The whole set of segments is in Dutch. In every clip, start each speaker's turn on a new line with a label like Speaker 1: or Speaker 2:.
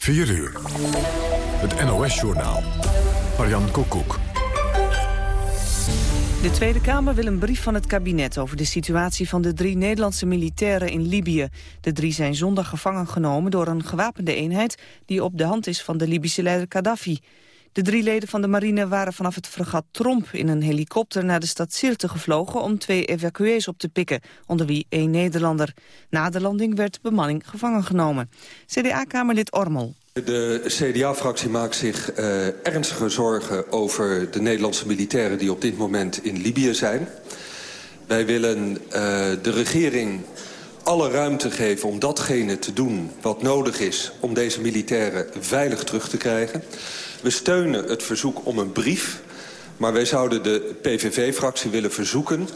Speaker 1: 4 uur. Het NOS-journaal. Marian Koekoek.
Speaker 2: De Tweede Kamer wil een brief van het kabinet over de situatie van de drie Nederlandse militairen in Libië. De drie zijn zondag gevangen genomen door een gewapende eenheid die op de hand is van de Libische leider Gaddafi. De drie leden van de marine waren vanaf het fregat Tromp in een helikopter naar de stad Sirte gevlogen om twee evacuees op te pikken, onder wie één Nederlander. Na de landing werd bemanning gevangen genomen. CDA-kamerlid Ormel.
Speaker 3: De CDA-fractie maakt zich uh, ernstige zorgen over de Nederlandse militairen die op dit moment in Libië zijn. Wij willen uh, de regering alle ruimte geven om datgene te doen wat nodig is om deze militairen veilig terug te krijgen. We steunen het verzoek om een brief, maar wij zouden de PVV-fractie willen verzoeken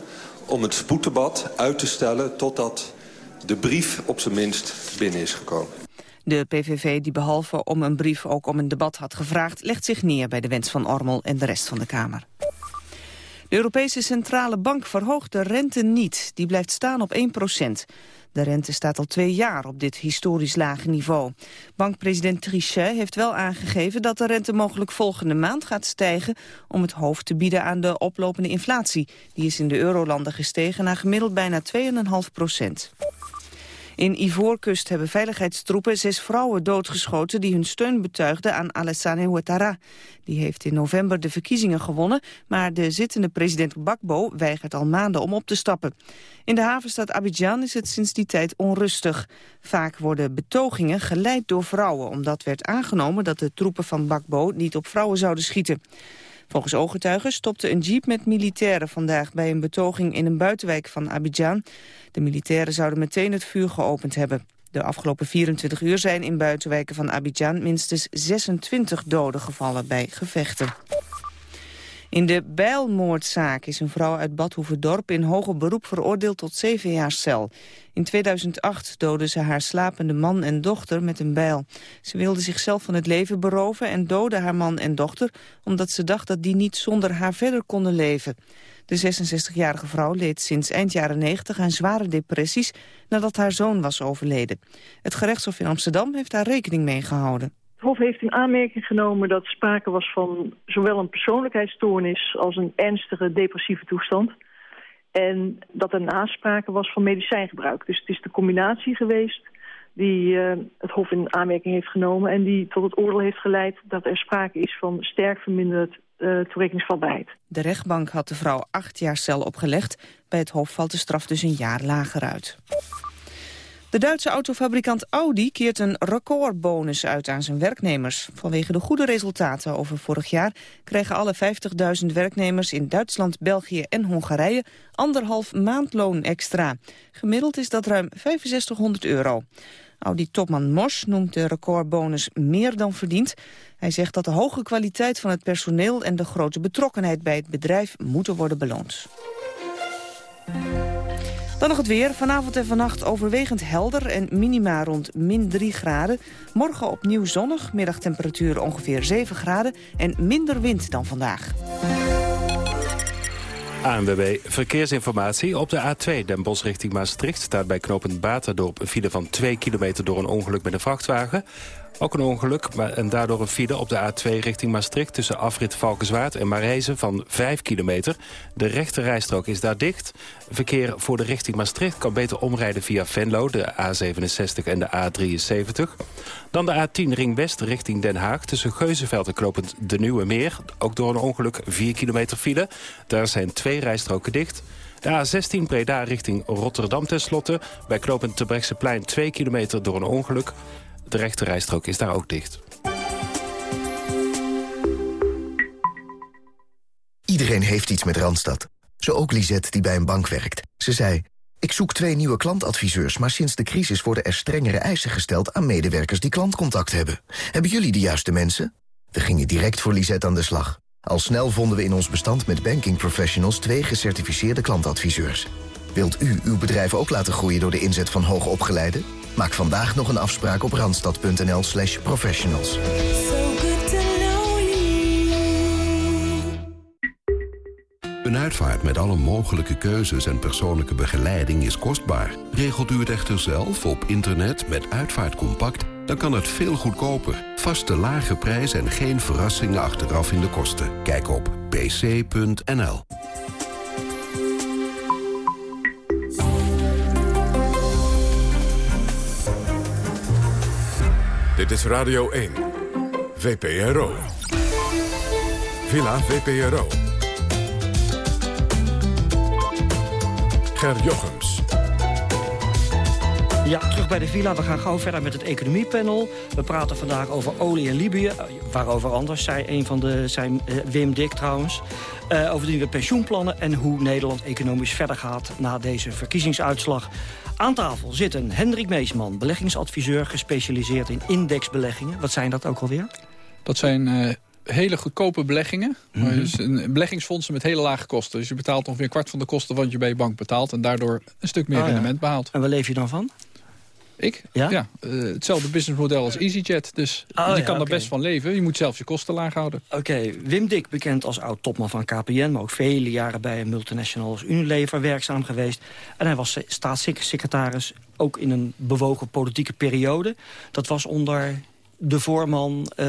Speaker 3: om het spoeddebat uit te stellen totdat de brief op zijn minst binnen is gekomen.
Speaker 2: De PVV, die behalve om een brief ook om een debat had gevraagd... legt zich neer bij de wens van Ormel en de rest van de Kamer. De Europese Centrale Bank verhoogt de rente niet. Die blijft staan op 1 procent. De rente staat al twee jaar op dit historisch lage niveau. Bankpresident Trichet heeft wel aangegeven dat de rente mogelijk volgende maand gaat stijgen om het hoofd te bieden aan de oplopende inflatie. Die is in de eurolanden gestegen naar gemiddeld bijna 2,5 procent. In Ivoorkust hebben veiligheidstroepen zes vrouwen doodgeschoten... die hun steun betuigden aan Alassane Ouattara. Die heeft in november de verkiezingen gewonnen... maar de zittende president Gbagbo weigert al maanden om op te stappen. In de havenstad Abidjan is het sinds die tijd onrustig. Vaak worden betogingen geleid door vrouwen... omdat werd aangenomen dat de troepen van Gbagbo niet op vrouwen zouden schieten. Volgens ooggetuigen stopte een jeep met militairen vandaag bij een betoging in een buitenwijk van Abidjan. De militairen zouden meteen het vuur geopend hebben. De afgelopen 24 uur zijn in buitenwijken van Abidjan minstens 26 doden gevallen bij gevechten. In de bijlmoordzaak is een vrouw uit Badhoevedorp in hoger beroep veroordeeld tot zeven jaar cel. In 2008 doodde ze haar slapende man en dochter met een bijl. Ze wilde zichzelf van het leven beroven en doodde haar man en dochter... omdat ze dacht dat die niet zonder haar verder konden leven. De 66-jarige vrouw leed sinds eind jaren 90 aan zware depressies... nadat haar zoon was overleden. Het gerechtshof in Amsterdam heeft daar rekening mee gehouden.
Speaker 4: Hof heeft in aanmerking genomen dat sprake was van zowel een persoonlijkheidsstoornis als een ernstige depressieve toestand. En dat er nasprake was van medicijngebruik. Dus het is de combinatie geweest die uh, het Hof in aanmerking heeft genomen... en die tot het oordeel heeft geleid dat er sprake is van sterk verminderd uh, toerekeningsvatbaarheid.
Speaker 2: De rechtbank had de vrouw acht jaar cel opgelegd. Bij het Hof valt de straf dus een jaar lager uit. De Duitse autofabrikant Audi keert een recordbonus uit aan zijn werknemers. Vanwege de goede resultaten over vorig jaar kregen alle 50.000 werknemers in Duitsland, België en Hongarije anderhalf maandloon extra. Gemiddeld is dat ruim 6500 euro. Audi-topman Mosch noemt de recordbonus meer dan verdiend. Hij zegt dat de hoge kwaliteit van het personeel en de grote betrokkenheid bij het bedrijf moeten worden beloond. Dan nog het weer. Vanavond en vannacht overwegend helder en minima rond min 3 graden. Morgen opnieuw zonnig, middagtemperatuur ongeveer 7 graden... en minder wind dan vandaag.
Speaker 5: ANWB Verkeersinformatie. Op de A2 Den Bosch richting Maastricht staat bij knooppunt Baterdorp... een file van 2 kilometer door een ongeluk met een vrachtwagen. Ook een ongeluk en daardoor een file op de A2 richting Maastricht... tussen afrit Valkenswaard en Mareizen van 5 kilometer. De rechte rijstrook is daar dicht. Verkeer voor de richting Maastricht kan beter omrijden via Venlo... de A67 en de A73. Dan de A10 Ring West richting Den Haag... tussen Geuzenveld en Knopend De Nieuwe Meer. Ook door een ongeluk 4 kilometer file. Daar zijn twee rijstroken dicht... De A16 Breda richting Rotterdam tenslotte. Bij knooppunt Terbrechtseplein 2 kilometer door een ongeluk. De rechte rijstrook is daar ook dicht.
Speaker 6: Iedereen heeft iets met Randstad. Zo ook Lisette, die bij een bank werkt. Ze zei, ik zoek twee nieuwe klantadviseurs... maar sinds de crisis worden er strengere eisen gesteld... aan medewerkers die klantcontact hebben. Hebben jullie de juiste mensen? We gingen direct voor Lisette aan de slag. Al snel vonden we in ons bestand met banking professionals... twee gecertificeerde klantadviseurs. Wilt u uw bedrijf ook laten groeien door de inzet van hoogopgeleiden? Maak vandaag nog een afspraak op randstad.nl slash professionals.
Speaker 7: Een uitvaart met alle mogelijke keuzes en persoonlijke begeleiding is kostbaar. Regelt u het echter zelf op internet met Uitvaartcompact Dan kan het veel goedkoper. Vaste lage prijs en geen verrassingen achteraf in de kosten. Kijk op pc.nl.
Speaker 1: Dit is Radio 1. VPRO. Villa VPRO. Ger Jochems.
Speaker 8: Ja, terug bij de villa. We gaan gauw verder met het economiepanel. We praten vandaag over olie en Libië. Eh, waarover anders, zei een van de, zijn uh, Wim Dik trouwens. Uh, over de nieuwe pensioenplannen en hoe Nederland economisch verder gaat na deze verkiezingsuitslag. Aan tafel zitten Hendrik Meesman, beleggingsadviseur gespecialiseerd in indexbeleggingen. Wat zijn dat ook alweer?
Speaker 9: Dat zijn uh, hele goedkope beleggingen. Mm -hmm. dus een beleggingsfondsen met hele lage kosten. Dus je betaalt ongeveer een kwart van de kosten wat je bij je bank betaalt. En daardoor een stuk meer oh, rendement ja. behaalt.
Speaker 8: En waar leef je dan van?
Speaker 9: Ik? Ja? ja uh, hetzelfde businessmodel als EasyJet. Dus oh, je ja, kan er okay. best van leven. Je moet zelfs je kosten laag houden.
Speaker 8: Oké, okay. Wim Dik, bekend als oud-topman van KPN... maar ook vele jaren bij een multinational als Unilever werkzaam geweest. En hij was staatssecretaris ook in een bewogen politieke periode. Dat was onder de voorman... Uh,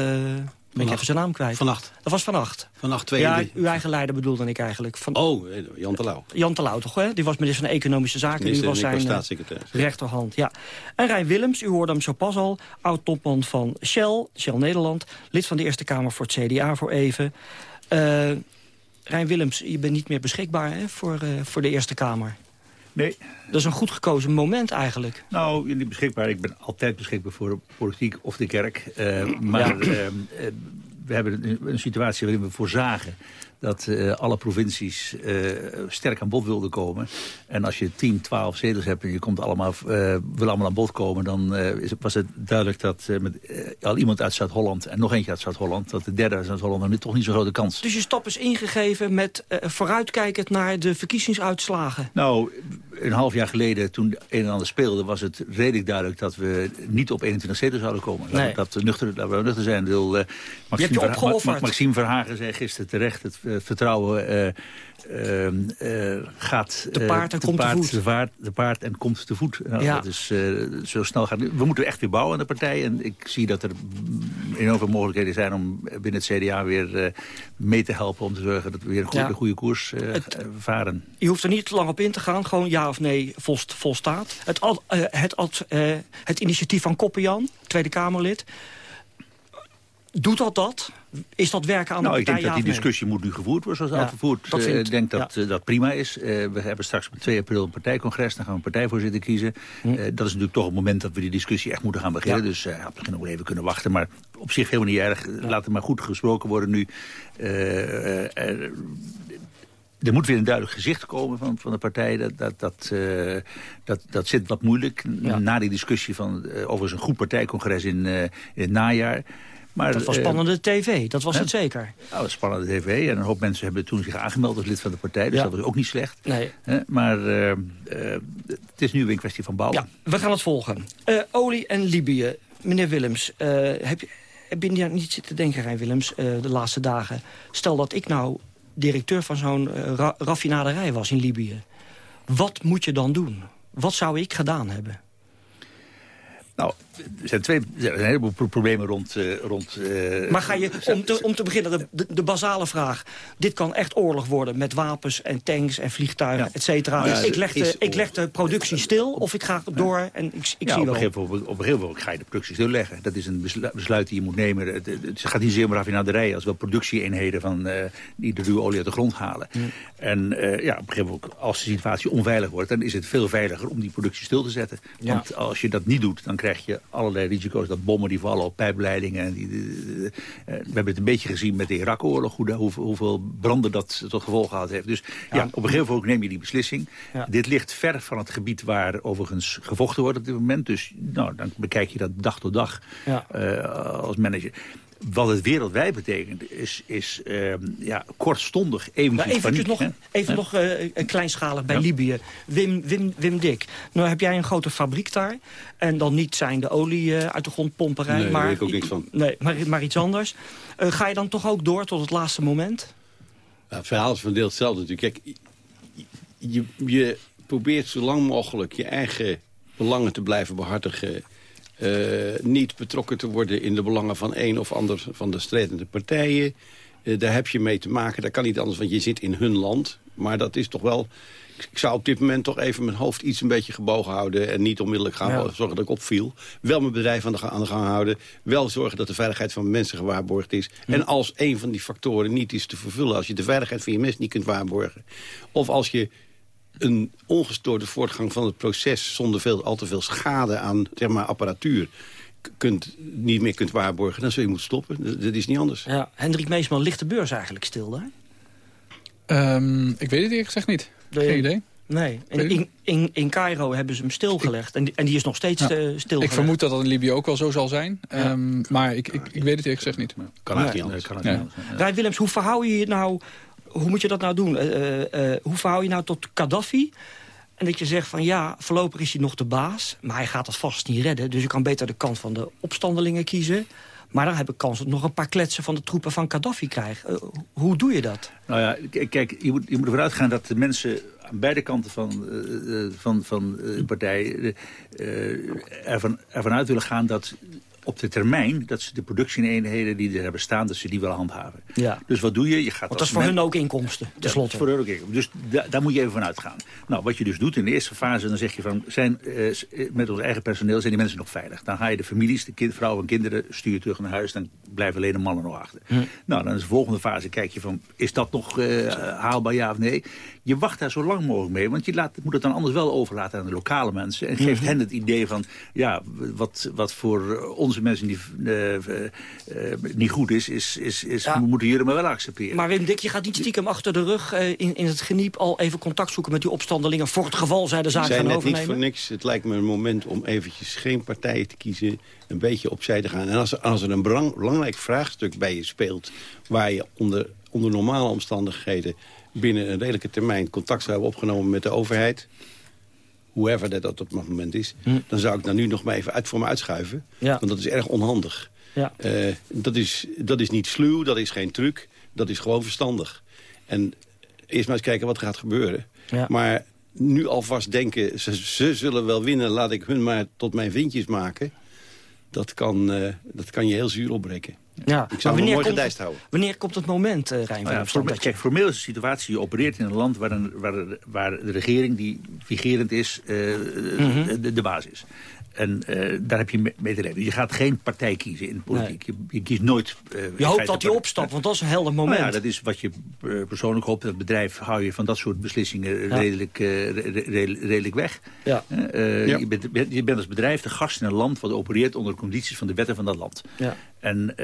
Speaker 8: ben ik even zijn naam kwijt.
Speaker 10: Vannacht.
Speaker 8: Dat was vannacht.
Speaker 10: Vannacht twee.
Speaker 8: Ja, uw eigen leider bedoelde ik eigenlijk.
Speaker 10: Van... Oh, Jan Terlouw.
Speaker 8: Jan Terlouw toch, hè? Die was minister van Economische Zaken. Die was zijn
Speaker 10: staatssecretaris.
Speaker 8: rechterhand, ja. En Rijn Willems, u hoorde hem zo pas al. Oud-topman van Shell, Shell Nederland. Lid van de Eerste Kamer voor het CDA voor even. Uh, Rijn Willems, je bent niet meer beschikbaar hè, voor, uh, voor de Eerste Kamer.
Speaker 10: Nee.
Speaker 8: Dat is een goed gekozen moment eigenlijk.
Speaker 10: Nou, niet beschikbaar. Ik ben altijd beschikbaar voor de politiek of de kerk. Uh, maar ja. uh, we hebben een situatie waarin we voorzagen dat uh, alle provincies uh, sterk aan bod wilden komen. En als je 10, 12 zetels hebt en je komt allemaal, uh, wil allemaal aan bod komen... dan is, was het duidelijk dat met al iemand uit Zuid-Holland en nog eentje uit Zuid-Holland... dat de derde uit Zuid-Holland nu toch niet zo'n grote kans.
Speaker 8: Dus je stap is ingegeven met vooruitkijkend naar de verkiezingsuitslagen?
Speaker 10: Nou, een half jaar geleden, toen een en ander speelde... was het redelijk duidelijk dat we niet op 21 zetels zouden komen.
Speaker 8: Nee.
Speaker 10: Dat nuchter, laten we nuchter zijn. Wil,
Speaker 8: Maxime,
Speaker 10: Verha Maxime Verhagen zei gisteren terecht... Het, het vertrouwen uh, uh, uh, gaat...
Speaker 8: De paard en komt
Speaker 10: paard,
Speaker 8: te voet.
Speaker 10: De, paard, de paard en komt te voet. Nou,
Speaker 8: ja.
Speaker 10: Dat is zo snel gaat. We moeten echt weer bouwen aan de partij. En ik zie dat er enorm veel mogelijkheden zijn om binnen het CDA weer mee te helpen... om te zorgen dat we weer een goede, ja. goede koers het, varen.
Speaker 8: Je hoeft er niet te lang op in te gaan. Gewoon ja of nee volst, volstaat. Het, het, het, het initiatief van Koppenjan, Tweede Kamerlid... Doet dat dat? Is dat werken aan
Speaker 10: nou,
Speaker 8: de
Speaker 10: partij? Ik denk dat die discussie moet nu gevoerd worden zoals ja, gevoerd. Ik uh, denk dat ja. uh, dat prima is. Uh, we hebben straks op 2 april een partijcongres. Dan gaan we een partijvoorzitter kiezen. Hm. dat is natuurlijk toch het moment dat we die discussie echt moeten gaan beginnen. Ja. Dus ja, we nog even kunnen wachten. Maar op zich helemaal niet erg. Laat het maar goed gesproken worden nu. er moet weer een duidelijk gezicht komen van, van de partij. Dat, dat, dat, uh, dat, dat zit wat moeilijk. Ja. Na die discussie van uh, overigens een goed partijcongres in, uh, in het najaar.
Speaker 8: Maar, dat was spannende uh, tv, dat was hè? het zeker.
Speaker 10: Nou, spannende tv. En een hoop mensen hebben toen zich aangemeld als lid van de partij. Dus ja. dat was ook niet slecht.
Speaker 8: Nee.
Speaker 10: Hè? Maar uh, uh, het is nu weer een kwestie van bouwen.
Speaker 8: Ja, we gaan het volgen. olie en Libië. Meneer Willems, heb, je, heb je niet zitten denken, Rijn Willems, de laatste dagen? Stel dat ik nou directeur van zo'n ra raffinaderij was in Libië. Wat moet je dan doen? Wat zou ik gedaan hebben?
Speaker 10: Nou, er zijn, twee, er zijn een heleboel problemen rond... Uh, rond uh,
Speaker 8: maar ga je, om te, om te beginnen, de, de, basale vraag. Dit kan echt oorlog worden met wapens en tanks en vliegtuigen, ja. et cetera. Ja, ik, leg de, ik leg de productie stil of ik ga door en ik, ik
Speaker 10: ja,
Speaker 8: zie
Speaker 10: op
Speaker 8: wel.
Speaker 10: Een gegeven, op, op een gegeven moment ga je de productie stilleggen. Dat is een besluit die je moet nemen. Het, het gaat niet zozeer om raffinaderijen als wel productieeenheden... Van, uh, die de ruwe olie uit de grond halen. Mm. En ja, op een gegeven moment, als de situatie onveilig wordt... dan is het veel veiliger om die productie stil te zetten. Want als je dat niet doet, dan krijg je allerlei risico's. Dat bommen die vallen op pijpleidingen. Die, die, die, uh, we hebben het een beetje gezien met de Irak-oorlog. Hoe, hoe, hoeveel branden dat tot gevolg gehad heeft. Dus ja, ja op een gegeven moment neem je die beslissing. Ja. Dit ligt ver van het gebied waar overigens gevochten wordt op dit moment. Dus nou, dan bekijk je dat dag tot dag ja. uh, als manager. Wat het wereldwijd betekent is, is uh, ja, kortstondig eventjes
Speaker 8: nou,
Speaker 10: paniek,
Speaker 8: nog, Even ja? nog uh, kleinschalig bij ja. Libië. Wim, Wim, Wim Dik, nou heb jij een grote fabriek daar. En dan niet zijn de olie uh, uit de grond pomperij.
Speaker 10: Nee,
Speaker 8: maar,
Speaker 10: daar weet ik ook niks van.
Speaker 8: Nee, maar, maar iets anders. ga je dan toch ook door tot het laatste moment?
Speaker 11: Ja, het verhaal is van deel hetzelfde natuurlijk. Kijk, je, je probeert zo lang mogelijk je eigen belangen te blijven behartigen niet betrokken te worden in de belangen van een of ander van de strijdende partijen. daar heb je mee te maken. Dat kan niet anders, want je zit in hun land. Maar dat is toch wel ik zou op dit moment toch even mijn hoofd iets een beetje gebogen houden... en niet onmiddellijk gaan zorgen dat ik opviel. Wel mijn bedrijf aan de, aan de gang houden. Wel zorgen dat de veiligheid van mensen gewaarborgd is. En als een van die factoren niet is te vervullen... als je de veiligheid van je mensen niet kunt waarborgen... of als je een ongestoorde voortgang van het proces... zonder veel, al te veel schade aan zeg maar, apparatuur kunt, niet meer kunt waarborgen... dan zul je moeten stoppen. Dat, is niet anders.
Speaker 8: Ja, Hendrik Meesman, ligt de beurs eigenlijk stil daar?
Speaker 9: Um, ik weet het eerlijk gezegd niet. Geen idee.
Speaker 8: Nee, in, in, in Cairo hebben ze hem stilgelegd. En, en die is nog steeds ja, uh, stilgelegd.
Speaker 9: Ik vermoed dat dat in Libië ook wel zo zal zijn. Ja. Um, maar ik, ik, ik weet het eerlijk gezegd niet.
Speaker 11: Kan het niet anders. Kan het
Speaker 8: ja. niet anders. Willems, hoe verhoud je je nou... Hoe moet je dat nou doen? Uh, uh, hoe verhoud je nou tot Gaddafi? En dat je zegt van ja, voorlopig is hij nog de baas. Maar hij gaat dat vast niet redden. Dus je kan beter de kant van de opstandelingen kiezen. Maar dan heb ik kans op nog een paar kletsen van de troepen van Gaddafi krijgen. Uh, hoe doe je dat?
Speaker 10: Nou ja, kijk, je moet, je moet ervan uitgaan dat de mensen aan beide kanten van, uh, van, van de partij ervan, ervan uit willen gaan dat op de termijn dat ze de productieeenheden die er hebben staan, dat ze die willen handhaven.
Speaker 8: Ja.
Speaker 10: Dus wat doe je? je gaat
Speaker 8: Want dat is voor hun ook inkomsten, tenslotte.
Speaker 10: Ja, voor hun ook inkomsten. Dus da daar moet je even van uitgaan. Nou, wat je dus doet in de eerste fase, dan zeg je van, zijn, uh, met ons eigen personeel zijn die mensen nog veilig. Dan ga je de families, de kind, vrouwen en kinderen, stuur je terug naar huis. Dan blijven alleen de mannen nog achter. Hm. Nou, dan is de volgende fase, kijk je van, is dat nog uh, haalbaar, ja of nee? Je wacht daar zo lang mogelijk mee, want je laat, moet het dan anders wel overlaten aan de lokale mensen. En geeft hm. hen het idee van, ja, wat, wat voor onze mensen die uh, uh, niet goed is, is, is, is ja. we moeten jullie maar wel accepteren.
Speaker 8: Maar Wim Dik, je gaat niet stiekem achter de rug in, in het geniep al even contact zoeken met die opstandelingen voor het geval zij de zaak gaan overnemen?
Speaker 11: niet voor niks. Het lijkt me een moment om eventjes geen partijen te kiezen, een beetje opzij te gaan. En als er, als er een belangrijk vraagstuk bij je speelt, waar je onder, onder normale omstandigheden binnen een redelijke termijn contact zou hebben opgenomen met de overheid whoever dat, dat op het moment is... Hm. dan zou ik daar nu nog maar even uit voor me uitschuiven. Ja. Want dat is erg onhandig. Ja. Uh, dat, is, dat is niet sluw, dat is geen truc, dat is gewoon verstandig. En eerst maar eens kijken wat er gaat gebeuren. Ja. Maar nu alvast denken, ze, ze, zullen wel winnen... laat ik hun maar tot mijn vindjes maken... dat kan, uh, dat kan je heel zuur opbreken.
Speaker 8: Ja,
Speaker 11: ik zou
Speaker 8: wanneer
Speaker 11: mooi
Speaker 8: komt,
Speaker 11: houden.
Speaker 8: Wanneer komt het moment, uh, Rijn?
Speaker 10: Nou ja, voor, kijk, formeel is de situatie, je opereert in een land waar, een, waar, waar de regering die vigerend is, uh, mm -hmm. de, de basis is. En uh, daar heb je mee te leven. Je gaat geen partij kiezen in de politiek. Nee. Je, je, kiest nooit... Uh,
Speaker 8: je hoopt dat hij opstapt, want dat is een helder moment.
Speaker 10: Nou ja, dat is wat je uh, persoonlijk hoopt. Dat bedrijf hou je van dat soort beslissingen ja. redelijk, redelijk weg. Ja. ja. Je, bent, je, bent, als bedrijf de gast in een land... wat opereert onder de condities van de wetten van dat land. Ja. En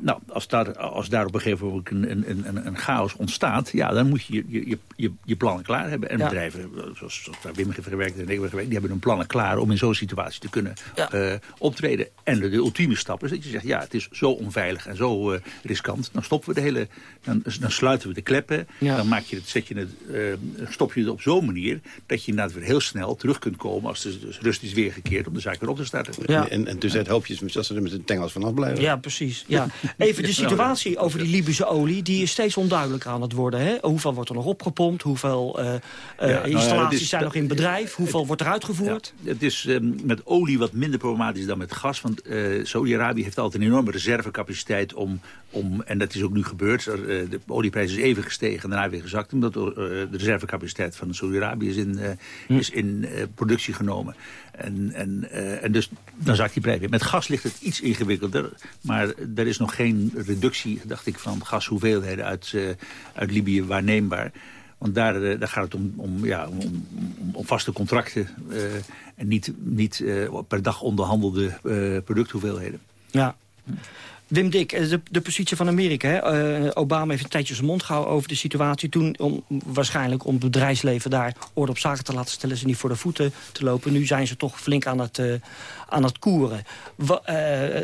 Speaker 10: nou, als daar, als daar op een gegeven moment een, een, een, een chaos ontstaat... ja, dan moet je je, je, je plannen klaar hebben. En bedrijven, zoals, zoals Wim heeft gewerkt en ik heb gewerkt... die hebben hun plannen klaar om in zo'n situatie te kunnen ja. uh, optreden. En de, de, ultieme stap is dat je zegt, ja, het is zo onveilig en zo uh, riskant. Dan stoppen we de hele, dan, dan sluiten we de kleppen. Ja. Dan maak je het, zet je het, uh, stop je het op zo'n manier dat je inderdaad weer heel snel terug kunt komen als de dus rust is weergekeerd om de zaak weer op te starten.
Speaker 11: Ja. En, en dus het hoop je dat ze er met de tengels vanaf blijven.
Speaker 8: Ja, precies. Ja. Even de situatie over die Libische olie, die is steeds onduidelijker aan het worden. Hè? Hoeveel wordt er nog opgepompt? Hoeveel uh, ja, installaties nou ja, is, zijn nog in bedrijf? Hoeveel wordt er uitgevoerd?
Speaker 10: het is um, met olie wat minder problematisch dan met gas. Want uh, Saudi-Arabië heeft altijd een enorme reservecapaciteit om, om... en dat is ook nu gebeurd. Uh, de olieprijs is even gestegen en daarna weer gezakt... omdat de reservecapaciteit van Saudi-Arabië is in, hm. is in productie genomen. En, en, en dus dan zakt die prijs. Met gas ligt het iets ingewikkelder. Maar er is nog geen reductie, dacht ik, van gashoeveelheden uit, uit Libië waarneembaar. Want daar, eh, daar gaat het om, om, ja, om, om vaste contracten en niet, niet per dag onderhandelde producthoeveelheden.
Speaker 8: Ja. Wim Dick, de, de positie van Amerika. Hè? Uh, Obama heeft een tijdje zijn mond gehouden over de situatie. Toen om, waarschijnlijk om het bedrijfsleven daar orde op zaken te laten stellen... ze niet voor de voeten te lopen. Nu zijn ze toch flink aan het, uh, aan het koeren. Wa, uh,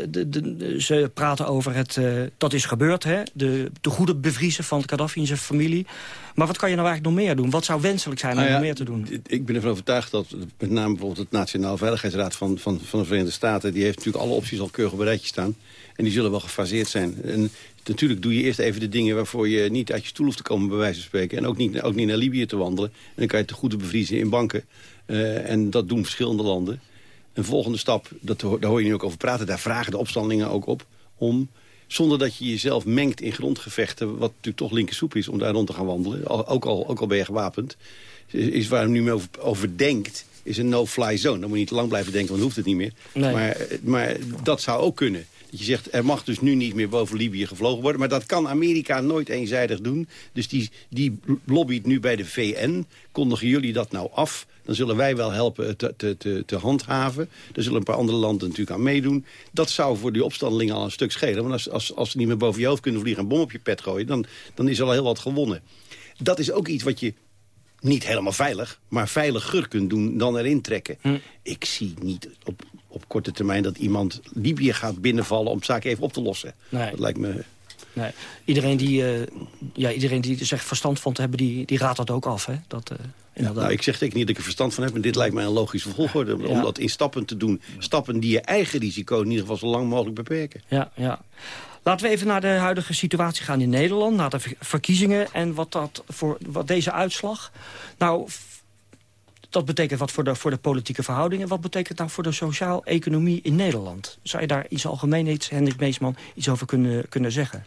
Speaker 8: de, de, ze praten over het... dat is gebeurd, hè? De, de goede bevriezen van Gaddafi en zijn familie. Maar wat kan je nou eigenlijk nog meer doen? Wat zou wenselijk zijn om nou ja, nog meer te doen?
Speaker 11: Ik ben ervan overtuigd dat met name bijvoorbeeld... het Nationaal Veiligheidsraad van, van, van de Verenigde Staten... die heeft natuurlijk alle opties al keurig op een rijtje staan... En die zullen wel gefaseerd zijn. En natuurlijk doe je eerst even de dingen waarvoor je niet uit je stoel hoeft te komen, bij wijze van spreken. En ook niet, ook niet naar Libië te wandelen. En dan kan je te goede bevriezen in banken. Uh, en dat doen verschillende landen. Een volgende stap, dat, daar hoor je nu ook over praten... daar vragen de opstandelingen ook op om zonder dat je jezelf mengt in grondgevechten... wat natuurlijk toch linkersoep is om daar rond te gaan wandelen... ook al, ook al ben je gewapend... is waar nu over, over denkt, is een no-fly zone. Dan moet je niet te lang blijven denken, want dan hoeft het niet meer. Maar, maar dat zou ook kunnen. Dat je zegt, er mag dus nu niet meer boven Libië gevlogen worden. Maar dat kan Amerika nooit eenzijdig doen. Dus die, die lobbyt nu bij de VN. Kondigen jullie dat nou af? Dan zullen wij wel helpen te, te, te, te handhaven. Er zullen een paar andere landen natuurlijk aan meedoen. Dat zou voor die opstandelingen al een stuk schelen. Want als, als, als ze niet meer boven je hoofd kunnen vliegen... en een bom op je pet gooien, dan, dan is er al heel wat gewonnen. Dat is ook iets wat je niet helemaal veilig, maar veiliger kunt doen dan erin trekken. Hm. Ik zie niet op, op korte termijn dat iemand Libië gaat binnenvallen... om zaak even op te lossen. Nee. Dat lijkt me...
Speaker 8: Nee. Iedereen, die, uh, ja, iedereen die er zegt verstand van te hebben, die, die raadt dat ook af. Hè? Dat,
Speaker 11: uh, nou, ik zeg zeker niet dat ik er verstand van heb... maar dit lijkt mij een logische volgorde om dat in stappen te doen. Stappen die je eigen risico in ieder geval zo lang mogelijk beperken.
Speaker 8: Ja, ja. Laten we even naar de huidige situatie gaan in Nederland... naar de verkiezingen en wat, dat voor, wat deze uitslag... Nou, dat betekent wat voor de, voor de politieke verhoudingen. Wat betekent nou voor de sociaal-economie in Nederland? Zou je daar iets algemeens, Hendrik Meesman, iets over kunnen, kunnen zeggen?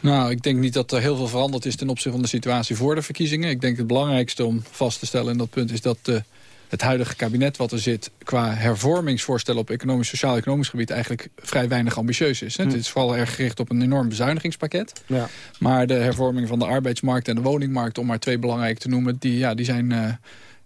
Speaker 9: Nou, ik denk niet dat er heel veel veranderd is ten opzichte van de situatie voor de verkiezingen. Ik denk het belangrijkste om vast te stellen in dat punt is dat... de het huidige kabinet wat er zit... qua hervormingsvoorstellen op economisch, sociaal-economisch gebied... eigenlijk vrij weinig ambitieus is. Hm. Het is vooral erg gericht op een enorm bezuinigingspakket. Ja. Maar de hervorming van de arbeidsmarkt en de woningmarkt... om maar twee belangrijke te noemen, die, ja, die zijn... Uh,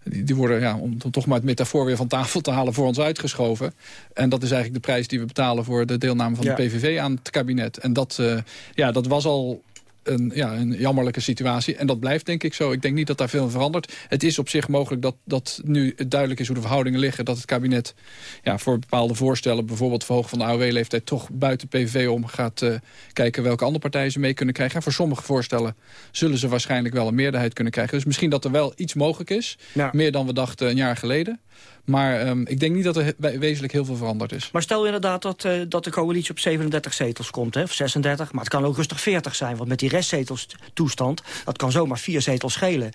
Speaker 9: die, worden, ja, om toch maar het metafoor weer van tafel te halen... voor ons uitgeschoven. En dat is eigenlijk de prijs die we betalen... voor de deelname van de PVV aan het kabinet. En dat, uh, ja, dat was al een, ja, een jammerlijke situatie. En dat blijft denk ik zo. Ik denk niet dat daar veel verandert. Het is op zich mogelijk dat, dat nu het duidelijk is hoe de verhoudingen liggen. Dat het kabinet ja, voor bepaalde voorstellen... bijvoorbeeld verhogen van de AOW-leeftijd... toch buiten PVV om gaat uh, kijken welke andere partijen ze mee kunnen krijgen. En voor sommige voorstellen zullen ze waarschijnlijk wel een meerderheid kunnen krijgen. Dus misschien dat er wel iets mogelijk is. Meer dan we dachten een jaar geleden. Maar um, ik denk niet dat er wezenlijk heel veel veranderd is.
Speaker 8: Maar stel inderdaad dat, uh, dat de coalitie op 37 zetels komt, hè, of 36. Maar het kan ook rustig 40 zijn, want met die restzetels toestand... dat kan zomaar vier zetels schelen.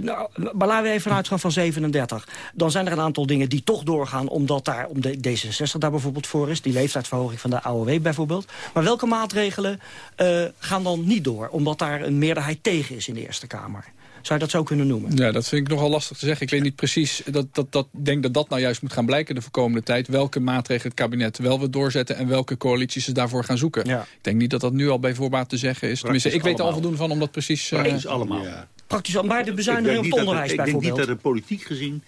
Speaker 8: Nou, maar laten we even uitgaan van 37. Dan zijn er een aantal dingen die toch doorgaan... omdat daar, om de D66 daar bijvoorbeeld voor is. Die leeftijdsverhoging van de AOW bijvoorbeeld. Maar welke maatregelen uh, gaan dan niet door? Omdat daar een meerderheid tegen is in de Eerste Kamer. Zou je dat zo kunnen noemen?
Speaker 9: Ja, dat vind ik nogal lastig te zeggen. Ik weet niet precies, dat, dat, dat, denk dat dat nou juist moet gaan blijken de komende tijd. Welke maatregelen het kabinet wel wil doorzetten en welke coalities ze daarvoor gaan zoeken. Ik denk niet dat dat nu al bij voorbaat te zeggen is. Tenminste, ik weet er al voldoende van om dat precies...
Speaker 10: Praktisch uh, allemaal. Ja.
Speaker 8: Praktisch al, maar de bezuiniging op het onderwijs bijvoorbeeld.
Speaker 10: Ik denk niet dat er politiek gezien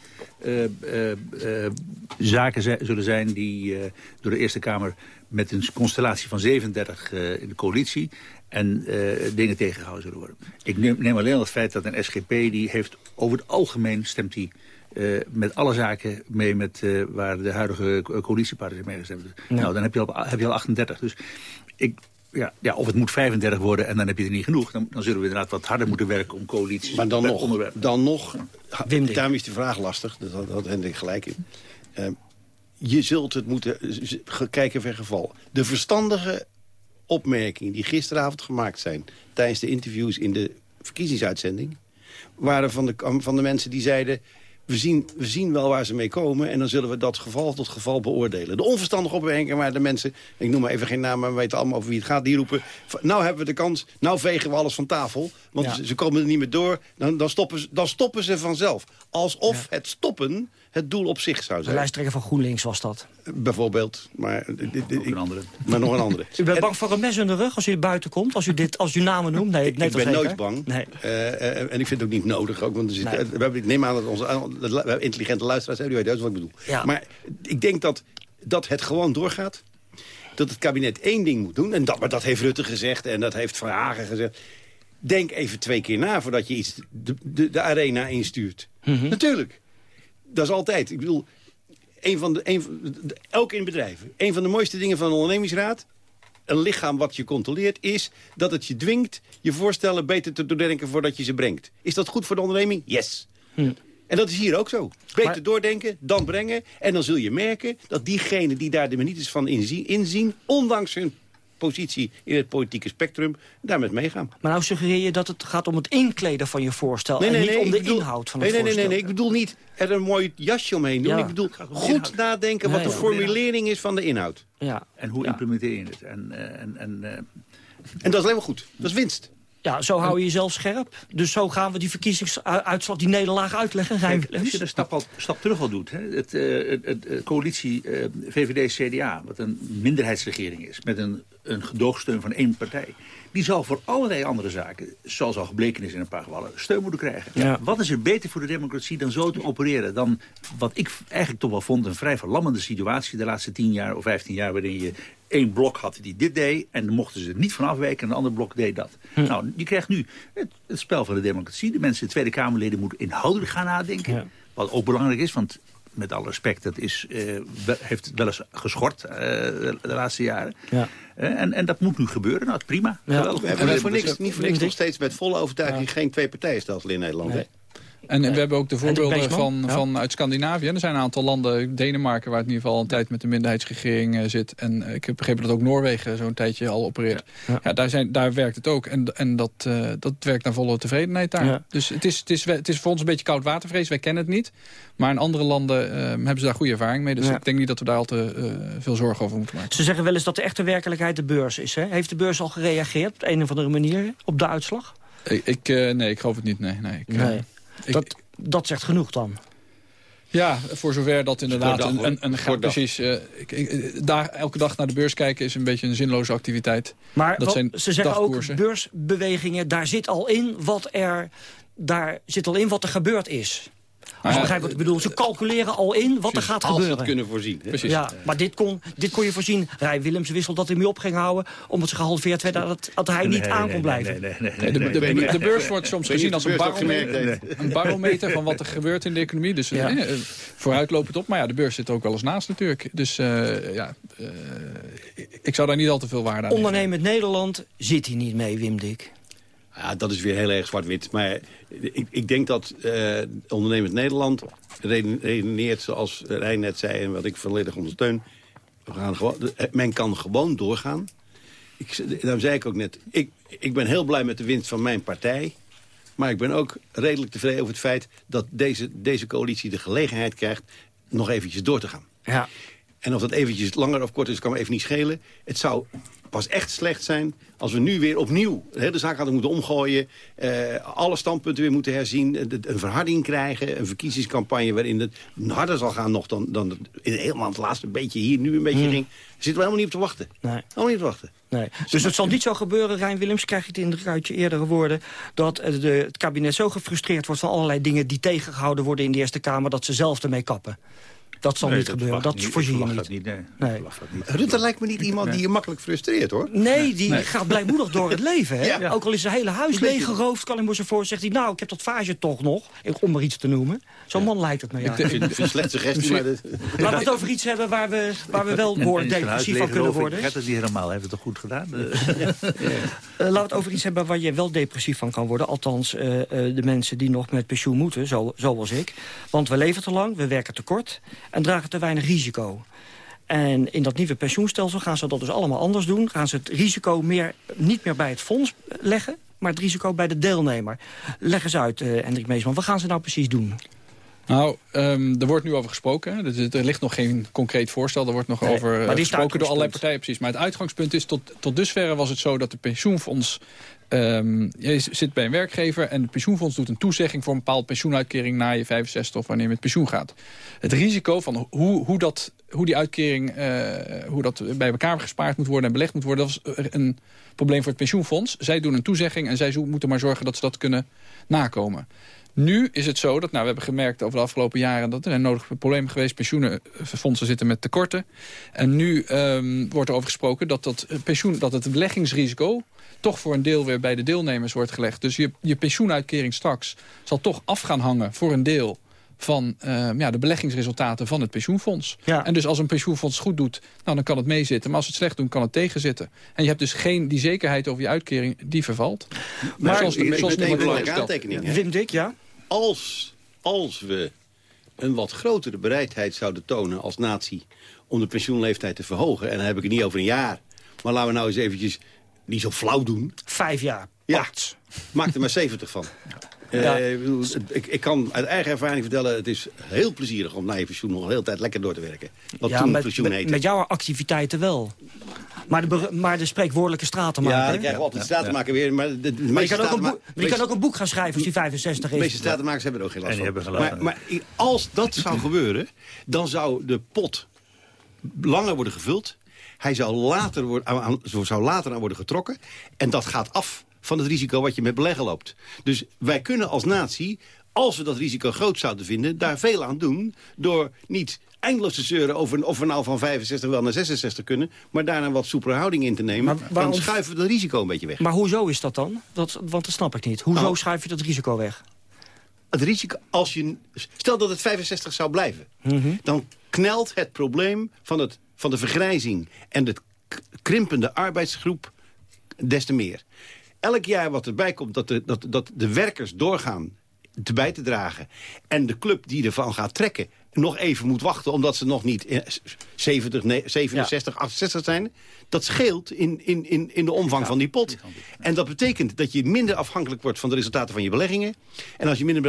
Speaker 10: uh, uh, zaken zullen zijn die door de Eerste Kamer met een constellatie van 37 in de coalitie en uh, dingen tegengehouden zullen worden. Ik neem, neem, alleen al het feit dat een SGP... die heeft over het algemeen stemt die uh, met alle zaken mee met, uh, waar de huidige coalitiepartijen mee gestemd hebben. Nou, dan heb je, al, heb je al 38. Dus ik, ja, ja, of het moet 35 worden en dan heb je er niet genoeg. Dan, dan zullen we inderdaad wat harder moeten werken om coalities
Speaker 11: maar dan nog, onderwerpen. Dan nog, Wim daarom is de vraag lastig, dat had, had Hendrik gelijk in. Uh, je zult het moeten kijken per geval. De verstandige opmerkingen die gisteravond gemaakt zijn... tijdens de interviews in de verkiezingsuitzending... waren van de, van de mensen die zeiden... We zien, we zien wel waar ze mee komen en dan zullen we dat geval tot geval beoordelen. De onverstandige opmerkingen waar de mensen... ik noem maar even geen naam, maar we weten allemaal over wie het gaat... die roepen, nou hebben we de kans, nou vegen we alles van tafel... want ze, komen er niet meer door, dan, dan, stoppen, ze, dan stoppen ze vanzelf. Alsof het stoppen het doel op zich zou zijn.
Speaker 8: De lijsttrekker van GroenLinks was dat.
Speaker 11: Bijvoorbeeld, maar,
Speaker 10: dit, dit, een andere.
Speaker 11: maar nog een andere.
Speaker 8: U bent bang voor een mes in de rug als u buiten komt? Als u, dit, als u namen noemt? Nee,
Speaker 11: ik, ik ben nooit bang. Nee. Uh, en ik vind het ook niet nodig. Ook, want er zit, nee. we hebben, ik neem aan dat onze intelligente luisteraars hebben. U weet wat ik bedoel. Ja. Maar ik denk dat, dat het gewoon doorgaat. Dat het kabinet één ding moet doen. En dat, maar dat heeft Rutte gezegd en dat heeft Van Hagen gezegd. Denk even twee keer na voordat je iets de, de, de arena instuurt. Mm -hmm. Natuurlijk dat is altijd. Ik bedoel, een van de, een, ook in bedrijven. Een van de mooiste dingen van een ondernemingsraad... een lichaam wat je controleert, is dat het je dwingt... je voorstellen beter te doordenken voordat je ze brengt. Is dat goed voor de onderneming? Yes. Hm. En dat is hier ook zo. Beter doordenken, dan brengen. En dan zul je merken dat diegenen die daar de minuutjes van inzien... inzien ondanks hun positie in het politieke spectrum. Daarmee meegaan.
Speaker 8: Maar nou suggereer je dat het gaat om het inkleden van je voorstel... en niet om de inhoud van het
Speaker 11: nee, nee,
Speaker 8: voorstel.
Speaker 11: Nee, nee, ik bedoel niet er een mooi jasje omheen doen.
Speaker 8: Ja.
Speaker 11: Ik bedoel goed nadenken wat
Speaker 8: Nee,
Speaker 11: de formulering is van de inhoud.
Speaker 8: Ja.
Speaker 10: En hoe
Speaker 8: Ja.
Speaker 10: implementeer je het? En, eh, en, en, eh,
Speaker 11: En dat is alleen maar goed. Dat is winst.
Speaker 8: Ja, zo hou je jezelf scherp. Dus zo gaan we die verkiezingsuitslag, die nederlaag uitleggen.
Speaker 10: Kijk, als je de stap, al, stap terug al doet, hè, het, eh, het, het, coalitie eh, VVD-CDA, wat een minderheidsregering is, met een, een gedoogsteun van één partij, die zal voor allerlei andere zaken, zoals al gebleken is in een paar gevallen, steun moeten krijgen.
Speaker 8: Ja.
Speaker 10: Wat is er beter voor de democratie dan zo te opereren, dan wat ik eigenlijk toch wel vond een vrij verlammende situatie de laatste 10 jaar of 15 jaar, waarin je één blok had die dit deed en dan mochten ze er niet van afwijken en een ander blok deed dat. Nou, je krijgt nu het, het spel van de democratie. De mensen, de Tweede Kamerleden moeten inhoudelijk gaan nadenken.
Speaker 8: Ja.
Speaker 10: Wat ook belangrijk is, want met alle respect, dat is, eh, wel- heeft wel eens geschort eh, de, de laatste jaren.
Speaker 8: Ja.
Speaker 10: Eh, en, en dat moet nu gebeuren. Nou, prima.
Speaker 8: Ja.
Speaker 10: Geweldig.
Speaker 11: We hebben voor niks, niet voor niks nog steeds met volle overtuiging geen twee partijenstelsel in Nederland.
Speaker 8: Nee.
Speaker 9: En we hebben ook de voorbeelden van, van uit Scandinavië. Er zijn een aantal landen, Denemarken, waar het in ieder geval al een tijd met een minderheidsregering eh, zit. En eh, ik heb begrepen dat ook Noorwegen zo'n tijdje al opereert.
Speaker 8: Ja.
Speaker 9: Daar, zijn, daar werkt het ook. En, en dat, eh, dat werkt naar volle tevredenheid daar. Dus het is, het, is, het is voor ons een beetje koud watervrees. Wij kennen het niet. Maar in andere landen hebben ze daar goede ervaring mee. Dus ik denk niet dat we daar al te veel zorgen over moeten maken.
Speaker 8: Ze zeggen wel eens dat de echte werkelijkheid de beurs is. Hè? Heeft de beurs al gereageerd op de een of andere manier op de uitslag?
Speaker 9: Ik, ik, nee, ik geloof het niet. Nee, nee, ik, eh, Ik-
Speaker 8: Dat, dat zegt genoeg dan.
Speaker 9: Ja, voor zover dat inderdaad
Speaker 11: dag,
Speaker 9: een, een, een precies. eh, ik, ik- daar elke dag naar de beurs kijken is een beetje een zinloze activiteit.
Speaker 8: Maar
Speaker 9: Dat
Speaker 8: wat-
Speaker 9: zijn
Speaker 8: ze zeggen ook beursbewegingen, daar zit al in wat er, daar zit al in wat er gebeurd is. Als je
Speaker 9: ja,
Speaker 8: begrijpt wat ik bedoel. Ze calculeren al in wat er gaat
Speaker 11: Als ze
Speaker 8: gebeuren.
Speaker 11: het kunnen voorzien. hè?
Speaker 9: Precies.
Speaker 8: Ja, maar dit kon, dit kon je voorzien. Rij Willems wist dat hij mee op ging houden... omdat ze gehalveerd werd dat, dat hij niet
Speaker 10: Nee,
Speaker 8: aan kon blijven.
Speaker 10: nee, nee, nee,
Speaker 9: Nee, de, de, beurs wordt soms gezien als een barometer, een barometer van wat er gebeurt in de economie. Dus
Speaker 8: Ja.
Speaker 9: eh, vooruitlopend op. Maar ja, de beurs zit er ook wel eens naast natuurlijk. Dus eh, ja, eh, ik zou daar niet al te veel waarde aan.
Speaker 8: Ondernemend Nederland zit hier niet mee, Wim Dik.
Speaker 11: Ja, dat is weer heel erg zwart-wit. Maar ik, ik denk dat eh ondernemend Nederland reden- redeneert zoals Rijn net zei... en wat ik volledig ondersteun. We gaan gewoon, de- men kan gewoon doorgaan. Ik, daarom zei ik ook net, ik, ik ben heel blij met de winst van mijn partij... maar ik ben ook redelijk tevreden over het feit... dat deze, deze coalitie de gelegenheid krijgt nog eventjes door te gaan.
Speaker 8: Ja.
Speaker 11: En of dat eventjes langer of kort is, kan me even niet schelen. Het zou pas echt slecht zijn als we nu weer opnieuw de hele zaak hadden moeten omgooien. eh, alle standpunten weer moeten herzien. eh, een verharding krijgen. Een verkiezingscampagne waarin het harder zal gaan nog dan, dan het in helemaal het laatste beetje hier nu een beetje ging. Daar zitten we helemaal niet op te wachten.
Speaker 8: Nee.
Speaker 11: Helemaal niet op te wachten.
Speaker 8: Nee. Dus het zal niet zo gebeuren, Rijn Willems, krijg je het indruk uit je eerdere woorden... dat eh, de, het kabinet zo gefrustreerd wordt van allerlei dingen... die tegengehouden worden in de Eerste Kamer, dat ze zelf ermee kappen. Dat zal
Speaker 10: Nee,
Speaker 8: niet gebeuren, dat
Speaker 10: niet.
Speaker 8: voorzie
Speaker 10: Ik
Speaker 8: je
Speaker 10: verwacht
Speaker 8: niet.
Speaker 10: dat niet. Nee,
Speaker 8: Nee.
Speaker 10: Niet.
Speaker 11: Rutte lijkt me niet iemand die je makkelijk frustreert, hoor.
Speaker 8: Nee, die gaat blijmoedig door het leven. Hè?
Speaker 11: Ja.
Speaker 8: Ook al is zijn hele huis leeggeroofd, kan ik me zo voor. Zegt hij, nou, ik heb dat vaasje toch nog. Om maar iets te noemen. Zo'n man lijkt het me, ja.
Speaker 11: Ik vind het een slechte suggestie, maar...
Speaker 8: Laten we het over iets hebben waar we, waar we wel depressief van kunnen worden.
Speaker 10: Ik red het niet helemaal. Heeft het toch goed gedaan? Eh,
Speaker 8: laten we het over iets hebben waar je wel depressief van kan worden. Althans, eh, eh, de mensen die nog met pensioen moeten, zo, zoals ik. Want we leven te lang, we werken te kort en dragen te weinig risico. En in dat nieuwe pensioenstelsel gaan ze dat dus allemaal anders doen. Gaan ze het risico meer, niet meer bij het fonds leggen, maar het risico bij de deelnemer. Leg eens uit, eh Hendrik Meesman, wat gaan ze nou precies doen?
Speaker 9: Nou, ehm, er wordt nu over gesproken. hè. Dus er ligt nog geen concreet voorstel. Er wordt nog
Speaker 8: Nee,
Speaker 9: over eh, gesproken door allerlei partijen. Precies. Maar het uitgangspunt is, tot, tot dusverre was het zo dat de pensioenfonds... ehm, je zit bij een werkgever en het pensioenfonds doet een toezegging... voor een bepaalde pensioenuitkering na je 65 of wanneer je met pensioen gaat. Het risico van hoe, hoe, dat, hoe die uitkering eh, hoe dat bij elkaar gespaard moet worden en belegd moet worden... dat was een probleem voor het pensioenfonds. Zij doen een toezegging en zij moeten maar zorgen dat ze dat kunnen nakomen. Nu is het zo dat, nou, we hebben gemerkt over de afgelopen jaren... dat er een nodig probleem geweest. Pensioenfondsen zitten met tekorten. En nu ehm, wordt er over gesproken dat, dat, eh, pensioen, dat het beleggingsrisico... toch voor een deel weer bij de deelnemers wordt gelegd. Dus je, je pensioenuitkering straks zal toch af gaan hangen voor een deel van ehm, ja, de beleggingsresultaten van het pensioenfonds.
Speaker 8: Ja.
Speaker 9: En dus als een pensioenfonds goed doet, nou, dan kan het meezitten. Maar als het slecht doet, kan het tegenzitten. En je hebt dus geen die zekerheid over je uitkering, die vervalt.
Speaker 11: Maar
Speaker 9: zoals, zoals
Speaker 11: een belangrijke aantekening. hè.
Speaker 8: Wim Dik, ja?
Speaker 11: als, als we een wat grotere bereidheid zouden tonen als natie... om de pensioenleeftijd te verhogen... en dan heb ik het niet over een jaar, Maar laten we nou eens eventjes niet zo flauw doen.
Speaker 8: Vijf jaar.
Speaker 11: Ja, maak er maar 70 van.
Speaker 8: Ja.
Speaker 11: Eh, ik, ik, ik kan uit eigen ervaring vertellen... het is heel plezierig om na je pensioen nog een hele tijd lekker door te werken. Wat
Speaker 8: ja,
Speaker 11: toen
Speaker 8: met,
Speaker 11: pensioen
Speaker 8: met,
Speaker 11: heette.
Speaker 8: met jouw activiteiten wel. Maar de, maar de spreekwoordelijke stratenmaker...
Speaker 11: ja, dan krijgen we altijd stratenmaker weer. Maar de, de
Speaker 8: Maar je kan, ook boek, maar je kan ook een boek gaan schrijven als die 65
Speaker 11: De
Speaker 8: is.
Speaker 11: meeste stratenmakers hebben er ook geen last
Speaker 10: En
Speaker 11: van. maar,
Speaker 10: van,
Speaker 11: maar als dat zou gebeuren, dan zou de pot langer worden gevuld. Hij zou later, worden, aan, aan- zo zou later aan worden getrokken. En dat gaat af van het risico wat je met beleggen loopt. Dus wij kunnen als natie, als we dat risico groot zouden vinden... daar veel aan doen door niet eindeloos te zeuren over of we nou van 65 wel naar 66 kunnen... maar daarna wat soepere houding in te nemen.
Speaker 8: Maar waarom-
Speaker 11: Dan schuiven we dat risico een beetje weg.
Speaker 8: Maar hoezo is dat dan? Dat, want dat snap ik niet. Hoezo
Speaker 11: Nou.
Speaker 8: schuif je dat risico weg?
Speaker 11: het risico, als je, stel dat het 65 zou blijven... dan knelt het probleem van, het, van de vergrijzing en de krimpende arbeidsgroep des te meer. Elk jaar wat erbij komt dat de, dat, dat de werkers doorgaan te bij te dragen... en de club die ervan gaat trekken nog even moet wachten... omdat ze nog niet eh, 70, nee, 67, 68 zijn... dat scheelt in, in, in, in de omvang van die pot. En dat betekent dat je minder afhankelijk wordt... van de resultaten van je beleggingen. En als je minder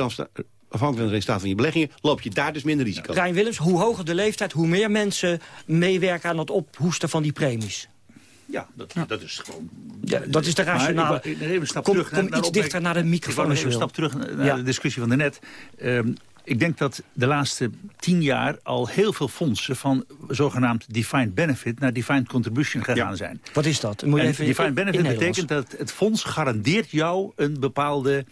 Speaker 11: afhankelijk van de resultaten van je beleggingen... loop je daar dus minder risico.
Speaker 8: Rijn Willems, hoe hoger de leeftijd, hoe meer mensen meewerken aan het ophoesten van die premies.
Speaker 10: Ja, dat, dat is gewoon...
Speaker 8: Ja, dat is de rationale.
Speaker 10: ik wou- Even een stap
Speaker 8: Kom-
Speaker 10: terug.
Speaker 8: kom iets dichter naar de microfoon
Speaker 10: Ik een stap terug naar
Speaker 8: Ja.
Speaker 10: de discussie van daarnet. Ehm ik denk dat de laatste tien jaar al heel veel fondsen... van zogenaamd defined benefit naar defined contribution gegaan zijn.
Speaker 8: Wat is dat? Moet je even
Speaker 10: defined
Speaker 8: in-
Speaker 10: benefit betekent dat het fonds garandeert jou een bepaalde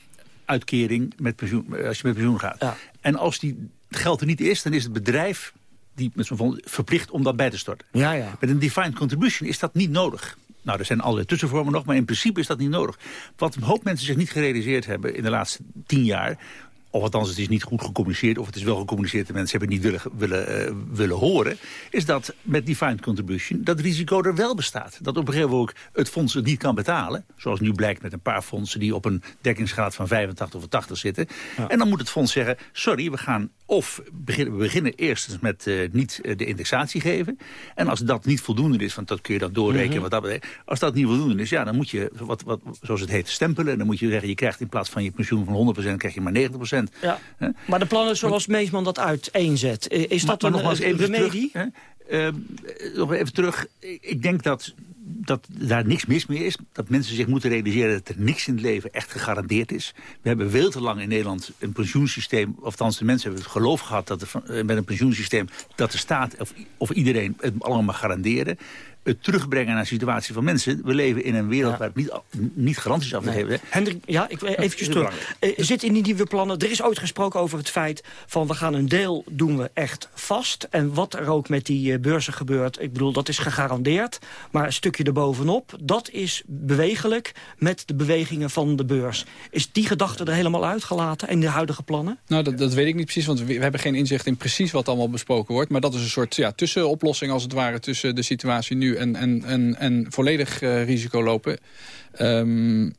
Speaker 10: uitkering met pensioen, eh, als je met pensioen gaat.
Speaker 8: Ja.
Speaker 10: En als die geld er niet is, dan is het bedrijf die met zo'n verplicht om dat bij te storten.
Speaker 8: Ja, ja.
Speaker 10: Met een defined contribution is dat niet nodig. Nou, er zijn allerlei tussenvormen nog, maar in principe is dat niet nodig. Wat een hoop mensen zich niet gerealiseerd hebben in de laatste tien jaar... of althans het is niet goed gecommuniceerd... of het is wel gecommuniceerd en mensen hebben het niet willen, willen, eh, willen horen... is dat met defined contribution dat risico er wel bestaat. Dat op een gegeven moment ook het fonds het niet kan betalen. Zoals nu blijkt met een paar fondsen die op een dekkingsgraad van 85 of 80 zitten. En dan moet het fonds zeggen, sorry, we gaan of beginnen, we beginnen eerst met eh, niet eh, de indexatie geven. En als dat niet voldoende is, want dat kun je dan doorrekenen wat dat betekent. Als dat niet voldoende is, ja, dan moet je, wat, wat, zoals het heet, stempelen. En dan moet je zeggen, je krijgt in plaats van je pensioen van 100% krijg je maar 90%.
Speaker 8: Ja. Maar de plannen zoals Meesman dat uiteenzet, eh, is dat
Speaker 10: Maar- maar
Speaker 8: een, een
Speaker 10: even
Speaker 8: remedie?
Speaker 10: Terug? Ehm, eh, nog even terug. Ik denk dat, dat daar niks mis mee is. Dat mensen zich moeten realiseren dat er niks in het leven echt gegarandeerd is. We hebben veel te lang in Nederland een pensioensysteem... of althans de mensen hebben het geloof gehad dat er eh, met een pensioensysteem... dat de staat of, of iedereen het allemaal mag garanderen het terugbrengen naar de situatie van mensen. We leven in een wereld
Speaker 8: Ja.
Speaker 10: waar het niet, niet garanties af te geven.
Speaker 8: Hendrik, ja, ik eventjes
Speaker 10: heel
Speaker 8: terug.
Speaker 10: belangrijk.
Speaker 8: Eh, zit in die nieuwe plannen, er is ooit gesproken over het feit van we gaan een deel doen we echt vast. En wat er ook met die eh, beurzen gebeurt, ik bedoel dat is gegarandeerd. Maar een stukje erbovenop, dat is bewegelijk met de bewegingen van de beurs. Is die gedachte er helemaal uitgelaten in de huidige plannen?
Speaker 9: Nou, dat, dat weet ik niet precies, want we, we hebben geen inzicht in precies wat allemaal besproken wordt. Maar dat is een soort ja, tussenoplossing als het ware tussen de situatie en, en, en, en volledig eh, risico lopen. Ehm,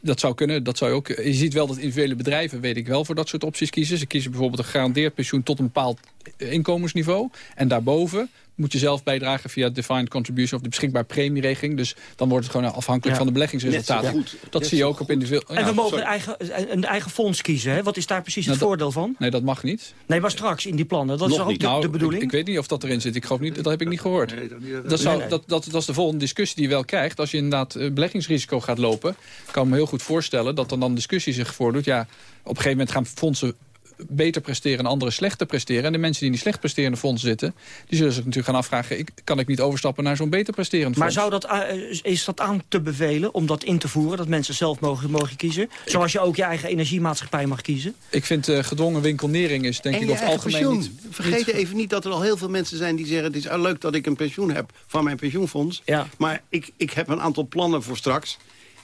Speaker 9: dat zou kunnen, dat zou je ook. Je ziet wel dat individuele bedrijven, weet ik wel, voor dat soort opties kiezen. Ze kiezen bijvoorbeeld een gegarandeerd pensioen tot een bepaald inkomensniveau. En daarboven moet je zelf bijdragen via defined contribution of de beschikbaar premieregeling. Dus dan wordt het gewoon afhankelijk
Speaker 8: Ja.
Speaker 9: van de beleggingsresultaten.
Speaker 11: Net zo goed.
Speaker 9: Dat
Speaker 11: Net
Speaker 9: zie je ook op individueel.
Speaker 8: en we mogen een eigen, een eigen fonds kiezen. Hè? Wat is daar precies
Speaker 9: Nou,
Speaker 8: het
Speaker 9: dat-
Speaker 8: voordeel van?
Speaker 9: Nee, dat mag niet.
Speaker 8: Nee, maar straks in die plannen. Dat is
Speaker 11: Nog
Speaker 8: ook de,
Speaker 9: Nou,
Speaker 8: de bedoeling?
Speaker 9: Ik, ik weet niet of dat erin zit. Ik geloof niet, dat heb ik niet gehoord.
Speaker 10: Nee, dat niet-
Speaker 9: Dat, zou,
Speaker 8: Nee, nee.
Speaker 9: Dat, dat, dat is de volgende discussie die je wel krijgt. Als je inderdaad eh, beleggingsrisico gaat lopen... kan ik me heel goed voorstellen dat er dan discussie zich voordoet. Ja, op een gegeven moment gaan fondsen beter presteren en anderen slechter presteren. En de mensen die in die slecht presterende fondsen zitten... die zullen zich natuurlijk gaan afvragen... Ik, kan ik niet overstappen naar zo'n beter presterend
Speaker 8: Maar
Speaker 9: fonds?
Speaker 8: zou dat, eh, is dat aan te bevelen om dat in te voeren? Dat mensen zelf mogen, mogen kiezen? Zoals je ook je eigen energiemaatschappij mag kiezen?
Speaker 9: Ik vind eh, gedwongen winkelnering is denk
Speaker 11: En
Speaker 9: ik over het algemeen
Speaker 11: pensioen.
Speaker 9: niet...
Speaker 11: Vergeet
Speaker 9: niet-
Speaker 11: even niet dat er al heel veel mensen zijn die zeggen... het is ah, leuk dat ik een pensioen heb van mijn pensioenfonds.
Speaker 8: Ja.
Speaker 11: Maar ik, ik heb een aantal plannen voor straks.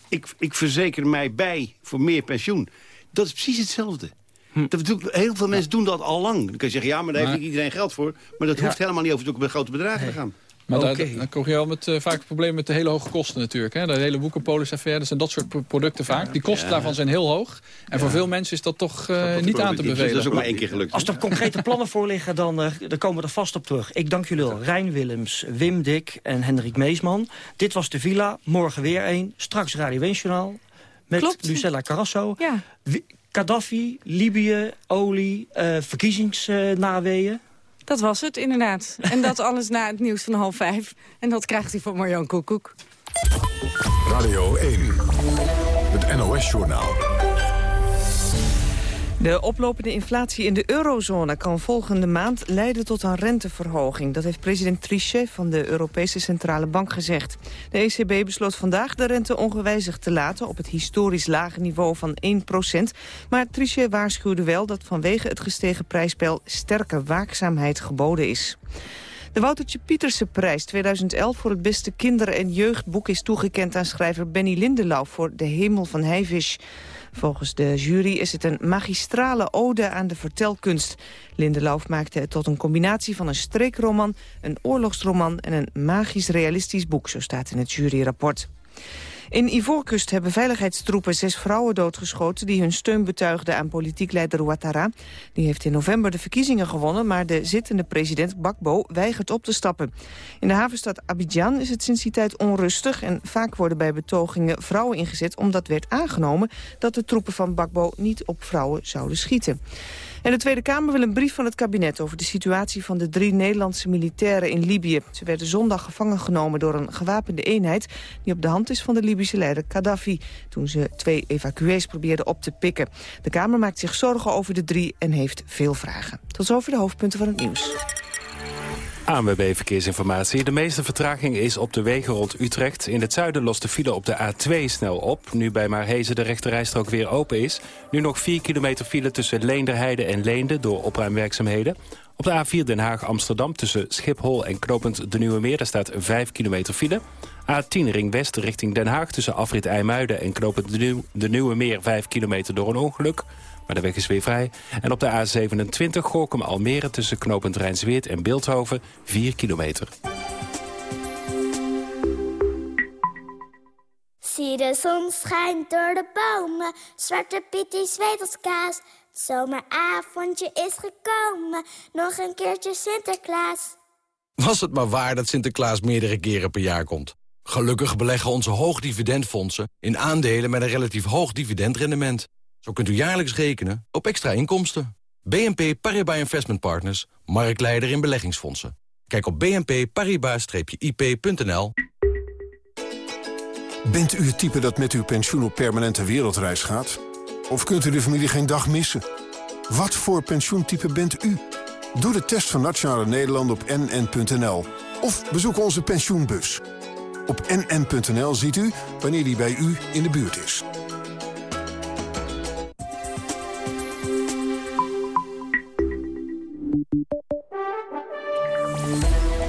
Speaker 11: Ik, ik verzeker mij bij voor meer pensioen. Dat is precies hetzelfde. Dat bedoel- heel veel mensen doen dat al lang. Dan kun je zeggen, ja, maar daar heeft
Speaker 9: Maar-
Speaker 11: iedereen geld voor. Maar dat hoeft helemaal niet over met grote bedragen te gaan.
Speaker 9: Maar daar, dan kom je wel met, uh, vaak het probleem met de hele hoge kosten natuurlijk. Hè? De hele boekenpolisaffaires en dat soort producten vaak. Die kosten daarvan zijn heel hoog. En voor veel mensen is dat toch uh, niet aan te bevelen.
Speaker 11: Dat is ook maar één keer gelukt.
Speaker 8: Als er concrete plannen voor liggen, dan, uh, dan komen we er vast op terug. Ik dank jullie wel. Rijn Willems, Wim Dik en Hendrik Meesman. Dit was de Villa. Morgen weer één. Straks Radio 1 Journaal. Met Klopt. Lucella Carrasso.
Speaker 2: Ja.
Speaker 8: Gaddafi, Libië, olie, uh, verkiezingsnaweeën.
Speaker 2: Dat was het, inderdaad. En dat alles na het nieuws van half vijf. En dat krijgt u van Marjan Koekoek.
Speaker 1: Radio 1, het NOS-journaal.
Speaker 2: De oplopende inflatie in de eurozone kan volgende maand leiden tot een renteverhoging. Dat heeft president Trichet van de Europese Centrale Bank gezegd. De ECB besloot vandaag de rente ongewijzigd te laten op het historisch lage niveau van 1% Maar Trichet waarschuwde wel dat vanwege het gestegen prijspeil sterke waakzaamheid geboden is. De Woutertje Pieterse prijs 2011 voor het beste kinder- en jeugdboek is toegekend aan schrijver Benny Lindelau voor De Hemel van Heivisch. Volgens de jury is het een magistrale ode aan de vertelkunst. Lindeloof maakte het tot een combinatie van een streekroman, een oorlogsroman en een magisch-realistisch boek, zo staat in het juryrapport. In Ivoorkust hebben veiligheidstroepen zes vrouwen doodgeschoten... die hun steun betuigden aan politiek leider Ouattara. Die heeft in november de verkiezingen gewonnen... maar de zittende president Gbagbo weigert op te stappen. In de havenstad Abidjan is het sinds die tijd onrustig... en vaak worden bij betogingen vrouwen ingezet... omdat werd aangenomen dat de troepen van Gbagbo niet op vrouwen zouden schieten. En de Tweede Kamer wil een brief van het kabinet over de situatie van de drie Nederlandse militairen in Libië. Ze werden zondag gevangen genomen door een gewapende eenheid die op de hand is van de Libische leider Gaddafi. Toen ze twee evacuees probeerden op te pikken. De Kamer maakt zich zorgen over de drie en heeft veel vragen. Tot zover de hoofdpunten van het nieuws.
Speaker 5: ANWB Verkeersinformatie. De meeste vertraging is op de wegen rond Utrecht. In het zuiden lost de file op de A2 snel op. Nu bij Marhezen de rechterrijstrook weer open is. Nu nog 4 kilometer file tussen Leenderheide en Leende door opruimwerkzaamheden. Op de A4 Den Haag-Amsterdam tussen Schiphol en Knopend de Nieuwe Meer... daar staat 5 kilometer file. A10 Ring West richting Den Haag tussen Afrit IJmuiden en Knopend de Nieuwe Meer... 5 kilometer door een ongeluk maar de weg is weer vrij. En op de A27 Gorkum Almere tussen knooppunt Rijnsweert en Beeldhoven 4 kilometer.
Speaker 12: Zie de zon schijnt door de bomen, Zwarte Piet die zweet als kaas. Het zomeravondje is gekomen, nog een keertje Sinterklaas.
Speaker 13: Was het maar waar dat Sinterklaas meerdere keren per jaar komt. Gelukkig beleggen onze hoogdividendfondsen in aandelen met een relatief hoog dividendrendement. Zo kunt u jaarlijks rekenen op extra inkomsten. BNP Paribas Investment Partners, marktleider in beleggingsfondsen. Kijk op bnpparibas-ip.nl.
Speaker 1: Bent u het type dat met uw pensioen op permanente wereldreis gaat? Of kunt u de familie geen dag missen? Wat voor pensioentype bent u? Doe de test van Nationale Nederland op nn.nl. Of bezoek onze pensioenbus. Op nn.nl ziet u wanneer die bij u in de buurt is.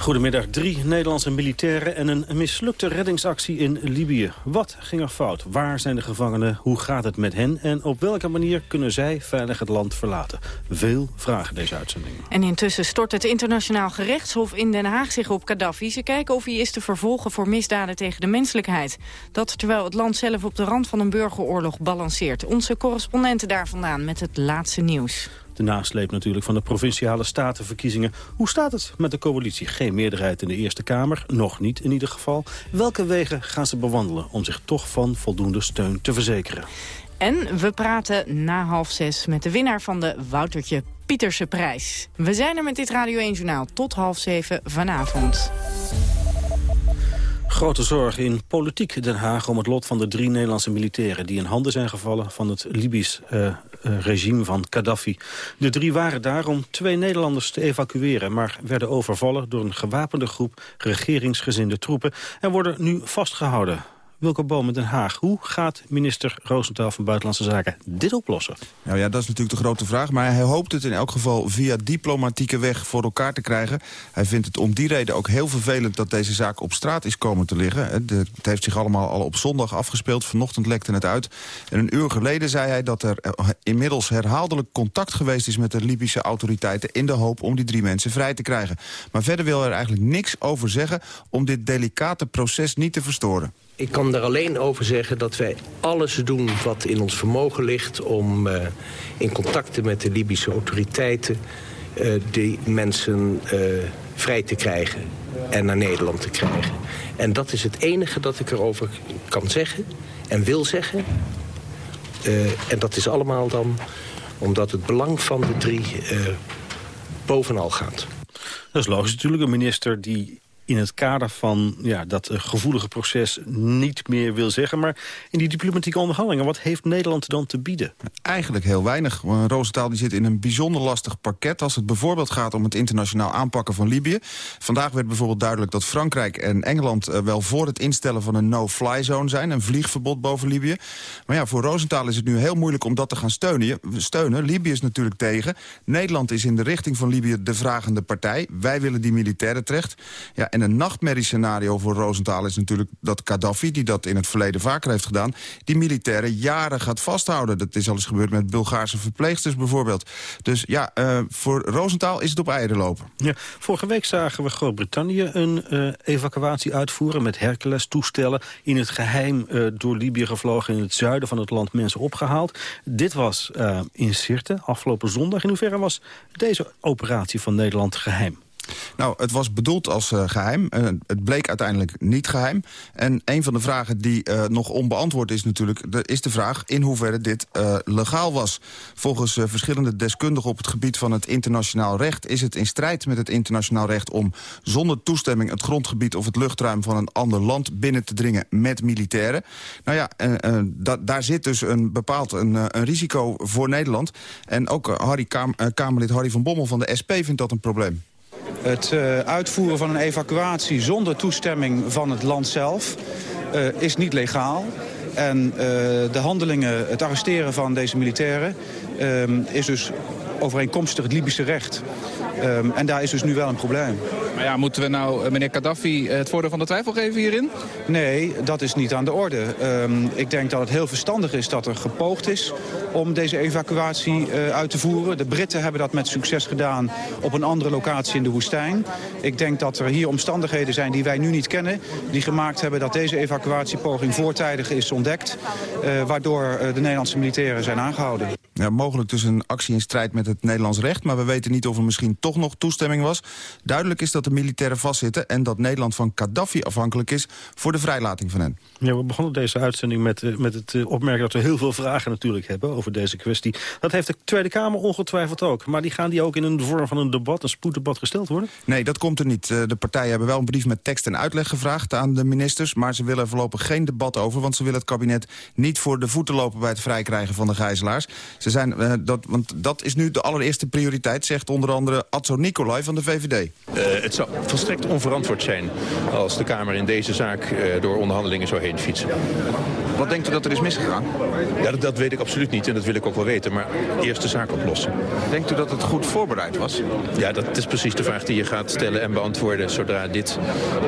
Speaker 14: Goedemiddag. Drie Nederlandse militairen en een mislukte reddingsactie in Libië. Wat ging er fout? Waar zijn de gevangenen? Hoe gaat het met hen? En op welke manier kunnen zij veilig het land verlaten? Veel vragen deze uitzending.
Speaker 2: En intussen stort het internationaal gerechtshof in Den Haag zich op Gaddafi. Ze kijken of hij is te vervolgen voor misdaden tegen de menselijkheid. Dat terwijl het land zelf op de rand van een burgeroorlog balanceert. Onze correspondenten daar vandaan met het laatste nieuws.
Speaker 14: De nasleep natuurlijk van de provinciale statenverkiezingen. Hoe staat het met de coalitie? Geen meerderheid in de Eerste Kamer, nog niet in ieder geval. Welke wegen gaan ze bewandelen om zich toch van voldoende steun te verzekeren?
Speaker 2: En we praten na half zes met de winnaar van de Woutertje Pieterse prijs. We zijn er met dit Radio 1 Journaal tot half zeven vanavond.
Speaker 14: Grote zorg in politiek Den Haag om het lot van de drie Nederlandse militairen... die in handen zijn gevallen van het Libisch uh, regime van Gaddafi. De drie waren daar om twee Nederlanders te evacueren... maar werden overvallen door een gewapende groep regeringsgezinde troepen... en worden nu vastgehouden. Wilco Boom in Den Haag. Hoe gaat minister Roosentaal van Buitenlandse Zaken dit oplossen?
Speaker 15: Nou ja, dat is natuurlijk de grote vraag. Maar hij hoopt het in elk geval via diplomatieke weg voor elkaar te krijgen. Hij vindt het om die reden ook heel vervelend dat deze zaak op straat is komen te liggen. Het heeft zich allemaal al op zondag afgespeeld. Vanochtend lekte het uit. En een uur geleden zei hij dat er inmiddels herhaaldelijk contact geweest is met de Libische autoriteiten... in de hoop om die drie mensen vrij te krijgen. Maar verder wil er eigenlijk niks over zeggen om dit delicate proces niet te verstoren.
Speaker 16: Ik kan er alleen over zeggen dat wij alles doen wat in ons vermogen ligt... om uh, in contacten met de Libische autoriteiten uh, die mensen uh, vrij te krijgen en naar Nederland te krijgen. En dat is het enige dat ik erover kan zeggen en wil zeggen. en dat is allemaal dan omdat het belang van de drie bovenal gaat.
Speaker 14: Dat is logisch natuurlijk. Een minister die in het kader van ja, dat uh, gevoelige proces niet meer wil zeggen. Maar in die diplomatieke onderhandelingen, wat heeft Nederland dan te bieden?
Speaker 15: Eigenlijk heel weinig. Roosentaal die zit in een bijzonder lastig pakket... als het bijvoorbeeld gaat om het internationaal aanpakken van Libië. Vandaag werd bijvoorbeeld duidelijk dat Frankrijk en Engeland... Uh, wel voor het instellen van een no-fly zone zijn. Een vliegverbod boven Libië. Maar ja, voor Roosentaal is het nu heel moeilijk om dat te gaan steunen. steunen. Libië is natuurlijk tegen. Nederland is in de richting van Libië de vragende partij. Wij willen die militairen terecht. Ja, en een nachtmerriescenario voor Rosenthal is natuurlijk dat Gaddafi... die dat in het verleden vaker heeft gedaan... die militairen jaren gaat vasthouden. Dat is al eens gebeurd met Bulgaarse verpleegsters bijvoorbeeld. Dus ja, uh, voor Rosenthal is het op eieren lopen.
Speaker 14: Ja, vorige week zagen we Groot-Brittannië een uh, evacuatie uitvoeren... met Hercules-toestellen in het geheim uh, door Libië gevlogen... in het zuiden van het land mensen opgehaald. Dit was in Sirte afgelopen zondag. In hoeverre was deze operatie van Nederland geheim?
Speaker 15: Nou, het was bedoeld als uh, geheim. Uh, het bleek uiteindelijk niet geheim. En een van de vragen die uh, nog onbeantwoord is natuurlijk... Is de vraag in hoeverre dit legaal was. Volgens verschillende deskundigen op het gebied van het internationaal recht... is het in strijd met het internationaal recht om zonder toestemming... het grondgebied of het luchtruim van een ander land binnen te dringen met militairen. Nou ja, da daar zit dus een bepaald een, een, risico voor Nederland. En ook Harry Kam Kamerlid Harry van Bommel van de SP vindt dat een probleem.
Speaker 17: Het uh, uitvoeren van een evacuatie zonder toestemming van het land zelf uh, is niet legaal. En uh, de handelingen, het arresteren van deze militairen is dus overeenkomstig het Libische recht. Um, en daar is dus nu wel een probleem.
Speaker 9: Maar ja, moeten we nou uh, meneer Gaddafi het voordeel van de twijfel geven hierin?
Speaker 17: Nee, dat is niet aan de orde. Um, ik denk dat het heel verstandig is dat er gepoogd is om deze evacuatie uh, uit te voeren. De Britten hebben dat met succes gedaan op een andere locatie in de woestijn. Ik denk dat er hier omstandigheden zijn die wij nu niet kennen... die gemaakt hebben dat deze evacuatiepoging voortijdig is ontdekt... Uh, waardoor de Nederlandse militairen zijn aangehouden.
Speaker 15: Ja, mogelijk dus een actie in strijd met het Nederlands recht... maar we weten niet of er misschien toch nog toestemming was. Duidelijk is dat de militairen vastzitten... en dat Nederland van Gaddafi afhankelijk is voor de vrijlating van hen.
Speaker 14: Ja, we begonnen deze uitzending met, uh, met het uh, opmerken... dat we heel veel vragen natuurlijk hebben over deze kwestie. Dat heeft de Tweede Kamer ongetwijfeld ook. Maar die gaan die ook in een vorm van een debat, een spoeddebat gesteld worden?
Speaker 15: Nee, dat komt er niet. Uh, de partijen hebben wel een brief met tekst en uitleg gevraagd aan de ministers... maar ze willen voorlopig geen debat over... want ze willen het kabinet niet voor de voeten lopen bij het vrijkrijgen van de gijzelaars. Ze zijn, dat, want dat is nu de allereerste prioriteit, zegt onder andere Adso Nicolai van de VVD.
Speaker 18: Uh, het zou volstrekt onverantwoord zijn als de Kamer in deze zaak uh, door onderhandelingen zou heen fietsen.
Speaker 15: Wat denkt u dat er is misgegaan?
Speaker 18: Ja, dat, dat, weet ik absoluut niet en dat wil ik ook wel weten. Maar eerst de zaak oplossen.
Speaker 15: Denkt u dat het goed voorbereid was?
Speaker 18: Ja, dat is precies de vraag die je gaat stellen en beantwoorden... zodra dit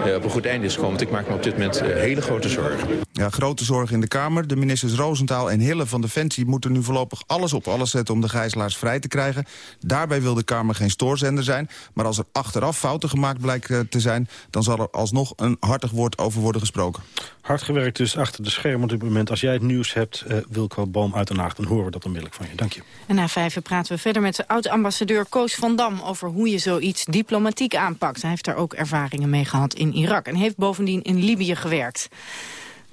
Speaker 18: uh, op een goed einde is gekomen. Want ik maak me op dit moment hele grote zorgen.
Speaker 15: Ja, grote zorgen in de Kamer. De ministers Roosentaal en Hille van Defensie moeten nu voorlopig alles op alles zetten... om de gijzelaars vrij te krijgen. Daarbij wil de Kamer geen stoorzender zijn. Maar als er achteraf fouten gemaakt blijkt te zijn... dan zal er alsnog een hartig woord over worden gesproken.
Speaker 14: Hard gewerkt dus achter de schermen op dit moment. Als jij het nieuws hebt, uh, Wilco Boom uit Den Haag... dan horen we dat onmiddellijk van je. Dank je.
Speaker 2: En na vijf praten we verder met de oud-ambassadeur Koos van Dam... over hoe je zoiets diplomatiek aanpakt. Hij heeft daar ook ervaringen mee gehad in Irak... en heeft bovendien in Libië gewerkt.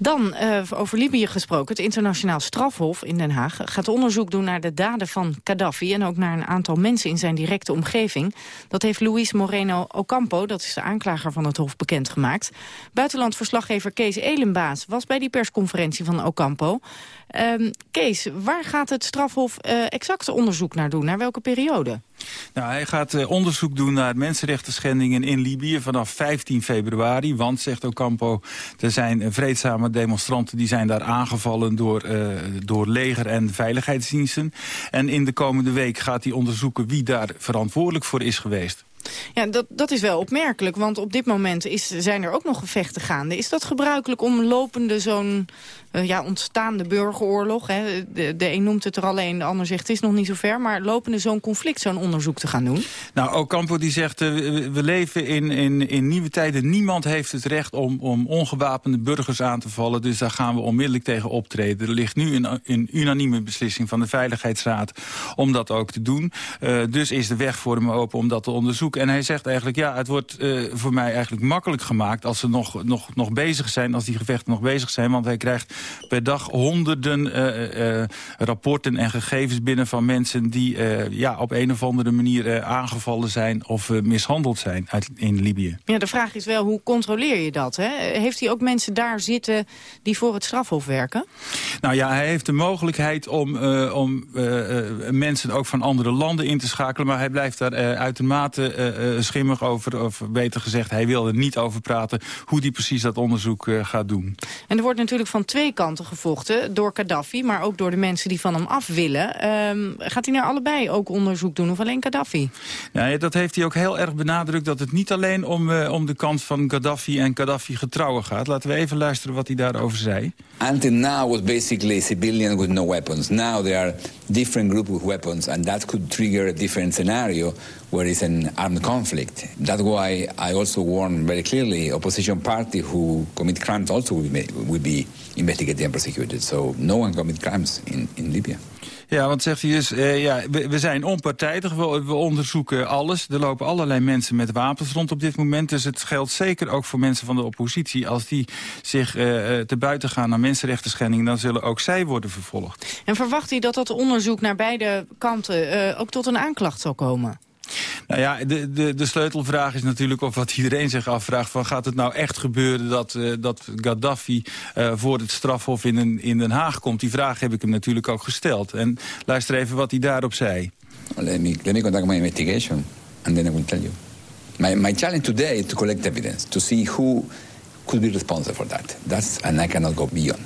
Speaker 2: Dan, uh, over Libië gesproken, het internationaal strafhof in Den Haag... gaat onderzoek doen naar de daden van Gaddafi... en ook naar een aantal mensen in zijn directe omgeving. Dat heeft Luis Moreno Ocampo, dat is de aanklager van het hof, bekendgemaakt. Buitenlandverslaggever Kees Elenbaas was bij die persconferentie van Ocampo. Um, Kees, waar gaat het strafhof uh, exact onderzoek naar doen? Naar welke periode?
Speaker 19: Nou, hij gaat uh, onderzoek doen naar mensenrechten schendingen in Libië vanaf 15 februari. Want, zegt Ocampo, er zijn vreedzame demonstranten die zijn daar aangevallen door, uh, door leger en veiligheidsdiensten. En in de komende week gaat hij onderzoeken wie daar verantwoordelijk voor is geweest.
Speaker 20: Ja, dat, dat is wel opmerkelijk, want op dit moment is, zijn er ook nog gevechten gaande. Is dat gebruikelijk om lopende zo'n uh, ja, ontstaande burgeroorlog... Hè? De, de een noemt het er alleen, de ander zegt het is nog niet zo ver... maar lopende zo'n conflict, zo'n onderzoek te gaan doen?
Speaker 19: Nou, Ocampo die zegt, uh, we leven in, in, in nieuwe tijden. Niemand heeft het recht om, om ongewapende burgers aan te vallen... dus daar gaan we onmiddellijk tegen optreden. Er ligt nu een, een unanieme beslissing van de Veiligheidsraad om dat ook te doen. Uh, dus is de weg voor hem open om dat te onderzoeken. En hij zegt eigenlijk, ja, het wordt uh, voor mij eigenlijk makkelijk gemaakt... als ze nog, nog, nog bezig zijn, als die gevechten nog bezig zijn. Want hij krijgt per dag honderden uh, uh, rapporten en gegevens binnen van mensen... die ja, op een of andere manier aangevallen zijn of mishandeld zijn uit, in Libië.
Speaker 20: Ja, de vraag is wel, hoe controleer je dat? Hè? Heeft hij ook mensen daar zitten die voor het strafhof werken?
Speaker 19: Nou ja, hij heeft de mogelijkheid om, om mensen ook van andere landen in te schakelen... maar hij blijft daar uitermate schimmig over, of beter gezegd, hij wil er niet over praten hoe hij precies dat onderzoek uh, gaat doen.
Speaker 20: En er wordt natuurlijk van twee kanten gevochten, door Gaddafi, maar ook door de mensen die van hem af willen. Uh, gaat hij naar allebei ook onderzoek doen, of alleen Gaddafi?
Speaker 19: Ja, dat heeft hij ook heel erg benadrukt, dat het niet alleen om, uh, om de kant van Gaddafi en Gaddafi getrouwen gaat. Laten we even luisteren wat hij daarover zei.
Speaker 21: Until now was basically civilian with no weapons. Now there are different groups with weapons and that could trigger a different scenario where it's an armed conflict. That's why I also warn very clearly opposition party who commit crimes also will be, will be investigated and prosecuted. So no one commit crimes in, in Libya.
Speaker 19: Ja, want zegt hij dus, uh, ja, we, we, zijn onpartijdig, we, we, onderzoeken alles. Er lopen allerlei mensen met wapens rond op dit moment. Dus het geldt zeker ook voor mensen van de oppositie. Als die zich uh, te buiten gaan naar mensenrechten schendingen... dan zullen ook zij worden vervolgd.
Speaker 20: En verwacht hij dat dat onderzoek naar beide kanten uh, ook tot een aanklacht zal komen?
Speaker 19: Nou ja, de, de, de sleutelvraag is natuurlijk of wat iedereen zich afvraagt... van gaat het nou echt gebeuren dat, uh, dat Gaddafi uh, voor het strafhof in, in Den Haag komt? Die vraag heb ik hem natuurlijk ook gesteld. En luister even wat hij daarop zei.
Speaker 21: Let me, let me conduct my investigation and then I will tell you. My, my challenge today is to collect evidence, to see who could be responsible for that. That's, and I cannot go beyond.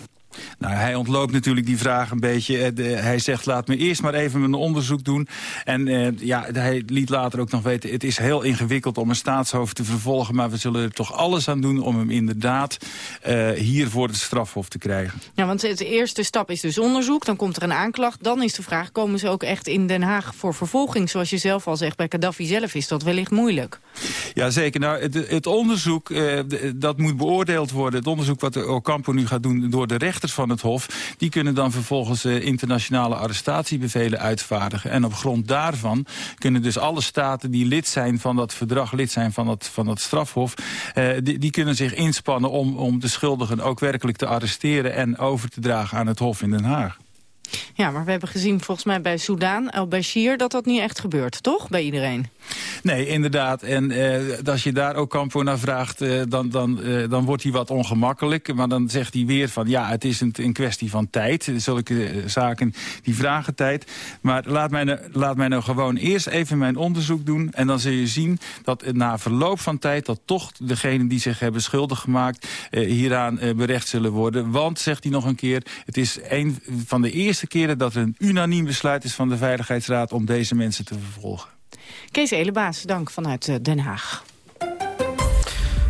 Speaker 19: Nou, hij ontloopt natuurlijk die vraag een beetje. hij zegt, laat me eerst maar even een onderzoek doen. En uh, ja, hij liet later ook nog weten... het is heel ingewikkeld om een staatshoofd te vervolgen... maar we zullen er toch alles aan doen om hem inderdaad uh, hier voor het strafhof te krijgen.
Speaker 20: Ja, want de eerste stap is dus onderzoek. Dan komt er een aanklacht. Dan is de vraag, komen ze ook echt in Den Haag voor vervolging? Zoals je zelf al zegt, bij Gaddafi zelf is dat wellicht moeilijk.
Speaker 19: Ja, zeker. Nou, het, het onderzoek, dat moet beoordeeld worden. Het onderzoek wat de Ocampo nu gaat doen door de van het Hof... die kunnen dan vervolgens uh, internationale arrestatiebevelen uitvaardigen. En op grond daarvan kunnen dus alle staten die lid zijn van dat verdrag... lid zijn van dat, van dat strafhof... Uh, die, die kunnen zich inspannen om, om de schuldigen ook werkelijk te arresteren... en over te dragen aan het Hof in Den Haag.
Speaker 20: Ja, maar we hebben gezien volgens mij bij Soudaan, al-Bashir... dat dat niet echt gebeurt, toch? Bij iedereen.
Speaker 19: Nee, inderdaad. En uh, als je daar ook Campo naar vraagt, uh, dan, dan, uh, dan wordt hij wat ongemakkelijk. Maar dan zegt hij weer van, ja, het is een, een kwestie van tijd. Zulke zaken, die vragen tijd. Maar laat mij, nou, laat mij nou gewoon eerst even mijn onderzoek doen. En dan zul je zien dat na verloop van tijd... dat toch degenen die zich hebben schuldig gemaakt... hieraan berecht zullen worden. Want, zegt hij nog een keer, het is een van de eerste keren... dat er een unaniem besluit is van de Veiligheidsraad... om deze mensen te vervolgen.
Speaker 20: Kees Elebaas, dank vanuit Den Haag.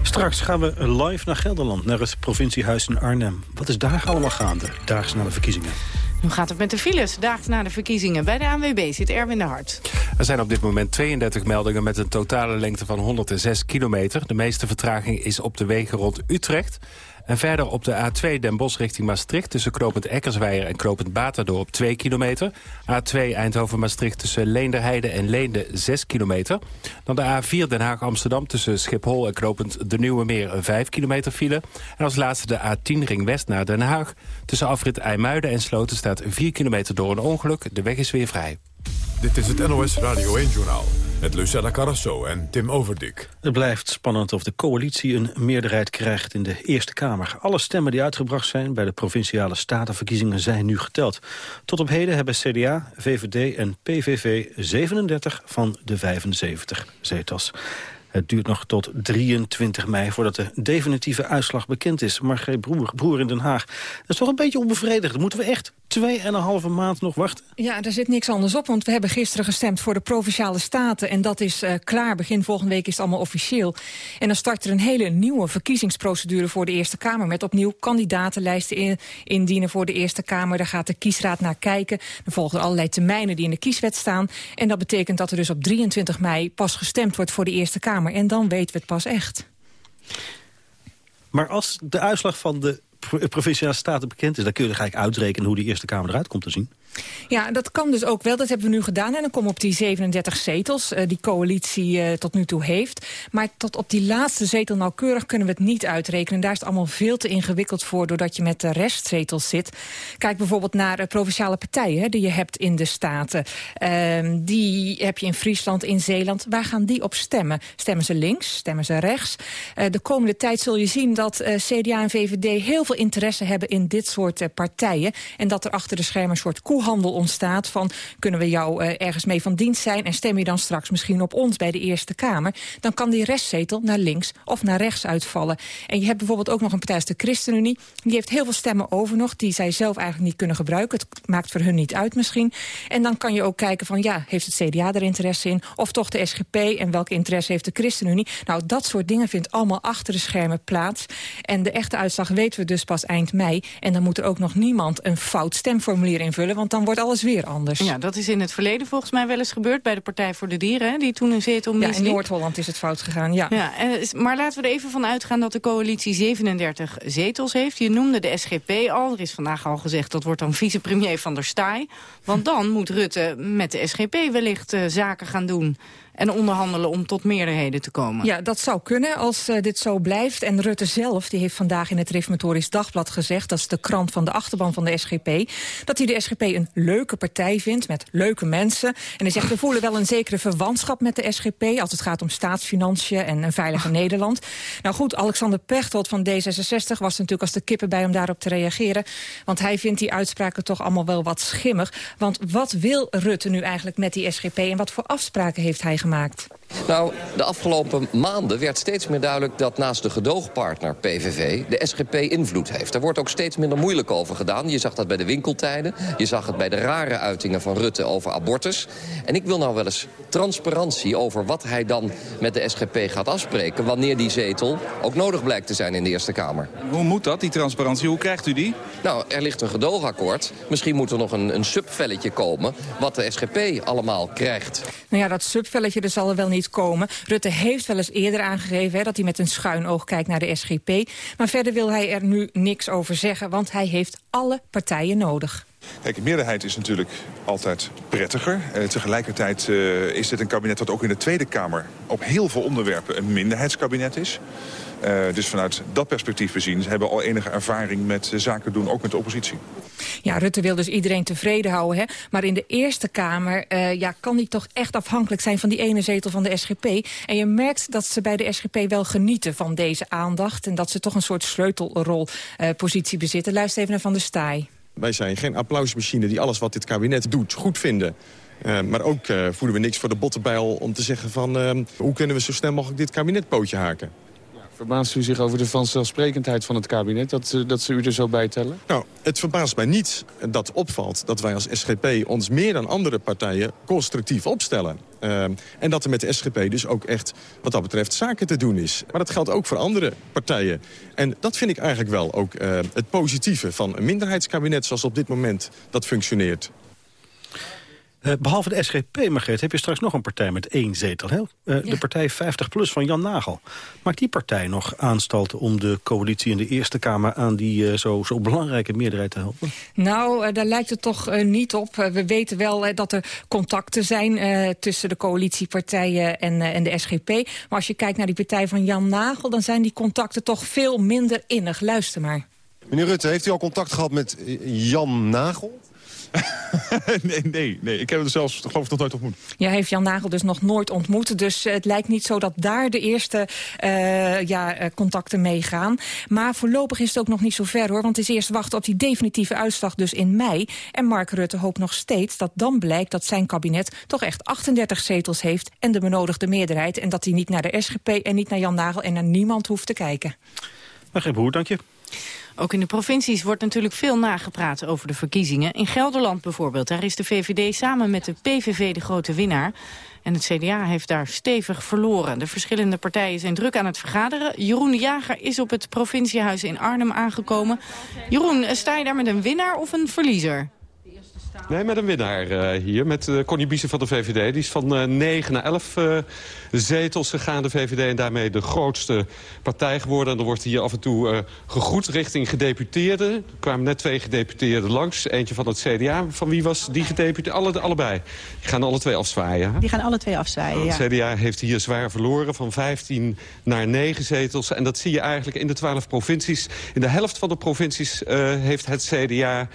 Speaker 14: Straks gaan we live naar Gelderland, naar het provinciehuis in Arnhem. Wat is daar allemaal gaande, daags na de verkiezingen?
Speaker 20: Hoe gaat het met de files daags na de verkiezingen? Bij de ANWB zit Erwin de Hart.
Speaker 5: Er zijn op dit moment 32 meldingen met een totale lengte van 106 kilometer. De meeste vertraging is op de wegen rond Utrecht. En verder op de A2 Den Bosch richting Maastricht... tussen Knopend Eckersweijer en Knopend Baterdorp 2 kilometer. A2 Eindhoven-Maastricht tussen Leenderheide en Leende 6 kilometer. Dan de A4 Den Haag-Amsterdam tussen Schiphol en Knopend de Nieuwe Meer 5 kilometer file. En als laatste de A10 Ring West naar Den Haag. Tussen afrit IJmuiden en Sloten staat 4 kilometer door een ongeluk. De weg is weer vrij.
Speaker 22: Dit is het NOS Radio 1-journaal
Speaker 23: Met Lucella Carrasso en Tim Overdik.
Speaker 14: Het blijft spannend of de coalitie een meerderheid krijgt in de Eerste Kamer. Alle stemmen die uitgebracht zijn bij de provinciale statenverkiezingen zijn nu geteld. Tot op heden hebben CDA, VVD en PVV 37 van de 75 zetels. Het duurt nog tot 23 mei voordat de definitieve uitslag bekend is. Margreet Broer, Broer in Den Haag. Dat is toch een beetje onbevredigend. Moeten we echt twee en een halve maand nog wachten?
Speaker 22: Ja, er zit niks anders op, want we hebben gisteren gestemd voor de Provinciale Staten. En dat is uh, klaar. Begin volgende week is het allemaal officieel. En dan start er een hele nieuwe verkiezingsprocedure voor de Eerste Kamer. Met opnieuw kandidatenlijsten in, indienen voor de Eerste Kamer. Daar gaat de kiesraad naar kijken. Er volgen allerlei termijnen die in de kieswet staan. En dat betekent dat er dus op 23 mei pas gestemd wordt voor de Eerste Kamer. En dan weten we het pas echt.
Speaker 14: Maar als de uitslag van de provinciale staten bekend is... dan kun je eigenlijk uitrekenen hoe die Eerste Kamer eruit komt te zien.
Speaker 22: Ja, dat kan dus ook wel. Dat hebben we nu gedaan. En dan komen op die 37 zetels uh, die coalitie uh, tot nu toe heeft. Maar tot op die laatste zetel nauwkeurig kunnen we het niet uitrekenen. Daar is het allemaal veel te ingewikkeld voor... doordat je met de restzetels zit. Kijk bijvoorbeeld naar uh, provinciale partijen hè, die je hebt in de Staten. Ehm, die heb je in Friesland, in Zeeland. Waar gaan die op stemmen? Stemmen ze links? Stemmen ze rechts? de komende tijd zul je zien dat CDA en VVD... heel veel interesse hebben in dit soort partijen. En dat er achter de schermen een soort koe handel ontstaat van kunnen we jou uh, ergens mee van dienst zijn... en stem je dan straks misschien op ons bij de Eerste Kamer... dan kan die restzetel naar links of naar rechts uitvallen. En je hebt bijvoorbeeld ook nog een partij als de ChristenUnie... die heeft heel veel stemmen over nog die zij zelf eigenlijk niet kunnen gebruiken. Het maakt voor hun niet uit misschien. En dan kan je ook kijken van ja, heeft het CDA er interesse in... of toch de SGP en welke interesse heeft de ChristenUnie? Nou, dat soort dingen vindt allemaal achter de schermen plaats. En de echte uitslag weten we dus pas eind mei. En dan moet er ook nog niemand een fout stemformulier invullen... want dan wordt alles weer anders.
Speaker 20: Ja, dat is in het verleden volgens mij wel eens gebeurd... bij de Partij voor de Dieren, hè, die toen een zetel misliep.
Speaker 22: Ja, in Noord-Holland is het fout gegaan, ja.
Speaker 20: ja maar laten we er even van uitgaan dat de coalitie 37 zetels heeft. Je noemde de SGP al. Er is vandaag al gezegd dat wordt dan vicepremier van der Staaij. Want dan moet Rutte met de SGP wellicht uh, zaken gaan doen en onderhandelen om tot meerderheden te komen.
Speaker 22: Ja, dat zou kunnen als uh, dit zo blijft. En Rutte zelf die heeft vandaag in het Reformatorisch Dagblad gezegd... dat is de krant van de achterban van de SGP... dat hij de SGP een leuke partij vindt met leuke mensen. En hij zegt, we voelen wel een zekere verwantschap met de SGP... als het gaat om staatsfinanciën en een veiliger Nederland. Nou goed, Alexander Pechtold van D66 was natuurlijk als de kippen bij om daarop te reageren. Want hij vindt die uitspraken toch allemaal wel wat schimmig. Want wat wil Rutte nu eigenlijk met die SGP... en wat voor afspraken heeft hij gemaakt?
Speaker 24: Nou, de afgelopen maanden werd steeds meer duidelijk... dat naast de gedoogpartner PVV de SGP invloed heeft. Daar wordt ook steeds minder moeilijk over gedaan. Je zag dat bij de winkeltijden. Je zag het bij de rare uitingen van Rutte over abortus. En ik wil nou wel eens transparantie over wat hij dan met de SGP gaat afspreken... wanneer die zetel ook nodig blijkt te zijn in de Eerste Kamer.
Speaker 19: Hoe moet dat, die transparantie? Hoe krijgt u die?
Speaker 24: Nou, er ligt een gedoogakkoord. Misschien moet er nog een, een subvelletje komen... wat de SGP allemaal krijgt.
Speaker 22: Nou ja, dat subvelletje er zal er wel niet komen. Rutte heeft wel eens eerder aangegeven hè, dat hij met een schuin oog kijkt naar de SGP. Maar verder wil hij er nu niks over zeggen, want hij heeft alle partijen nodig.
Speaker 25: Kijk, meerderheid is natuurlijk altijd prettiger. Uh, tegelijkertijd uh, is dit een kabinet dat ook in de Tweede Kamer... op heel veel onderwerpen een minderheidskabinet is. Uh, dus vanuit dat perspectief bezien hebben we al enige ervaring met zaken doen, ook met de oppositie.
Speaker 22: Ja, Rutte wil dus iedereen tevreden houden. Hè? Maar in de Eerste Kamer uh, ja, kan hij toch echt afhankelijk zijn van die ene zetel van de SGP. En je merkt dat ze bij de SGP wel genieten van deze aandacht. En dat ze toch een soort sleutelrolpositie uh, bezitten. Luister even naar Van der Staaij.
Speaker 26: Wij zijn geen applausmachine die alles wat dit kabinet doet goed vinden. Uh, maar ook uh, voelen we niks voor de bottenbijl om te zeggen van... Uh, hoe kunnen we zo snel mogelijk dit kabinet pootje haken?
Speaker 27: Verbaast u zich over de vanzelfsprekendheid van het kabinet, dat, dat ze u er zo bij tellen?
Speaker 26: Nou, het verbaast mij niet dat opvalt dat wij als SGP ons meer dan andere partijen constructief opstellen. Uh, en dat er met de SGP dus ook echt wat dat betreft zaken te doen is. Maar dat geldt ook voor andere partijen. En dat vind ik eigenlijk wel ook uh, het positieve van een minderheidskabinet zoals op dit moment dat functioneert.
Speaker 14: Uh, behalve de SGP, Margreet, heb je straks nog een partij met één zetel. Hè? Uh, ja. De partij 50PLUS van Jan Nagel. Maakt die partij nog aanstalten om de coalitie in de Eerste Kamer... aan die uh, zo, zo belangrijke meerderheid te helpen?
Speaker 22: Nou, daar lijkt het toch niet op. we weten wel dat er contacten zijn tussen de coalitiepartijen en, en de SGP. Maar als je kijkt naar die partij van Jan Nagel... dan zijn die contacten toch veel minder innig. Luister maar.
Speaker 28: Meneer Rutte, heeft u al contact gehad met Jan Nagel?
Speaker 25: nee, nee, nee, ik heb hem zelfs geloof ik nog nooit ontmoet.
Speaker 22: Jij heeft Jan Nagel dus nog nooit ontmoet. Dus het lijkt niet zo dat daar de eerste uh, ja, uh, contacten meegaan. Maar voorlopig is het ook nog niet zo ver hoor. Want het is eerst wachten op die definitieve uitslag dus in mei. En Mark Rutte hoopt nog steeds dat dan blijkt dat zijn kabinet toch echt 38 zetels heeft en de benodigde meerderheid. En dat hij niet naar de SGP en niet naar Jan Nagel en naar niemand hoeft te kijken.
Speaker 14: Begrijp hoe, dank je.
Speaker 20: Ook in de provincies wordt natuurlijk veel nagepraat over de verkiezingen. In Gelderland bijvoorbeeld, daar is de VVD samen met de PVV de grote winnaar. En het CDA heeft daar stevig verloren. De verschillende partijen zijn druk aan het vergaderen. Jeroen de Jager is op het provinciehuis in Arnhem aangekomen. Jeroen, sta je daar met een winnaar of een verliezer?
Speaker 29: Nee, met een winnaar uh, hier. Met uh, Connie Biesen van de VVD. Die is van uh, 9 naar 11 zetels gegaan, de VVD. En daarmee de grootste partij geworden. En er wordt hier af en toe gegroet richting gedeputeerden. Er kwamen net twee gedeputeerden langs. Eentje van het CDA. Van wie was die gedeputeerde? Alle, allebei. Die gaan alle twee afzwaaien.
Speaker 30: Die gaan alle twee afzwaaien,
Speaker 29: ja. Het CDA heeft hier zwaar verloren. Van 15 naar 9 zetels. En dat zie je eigenlijk in de 12 provincies. In de helft van de provincies heeft het CDA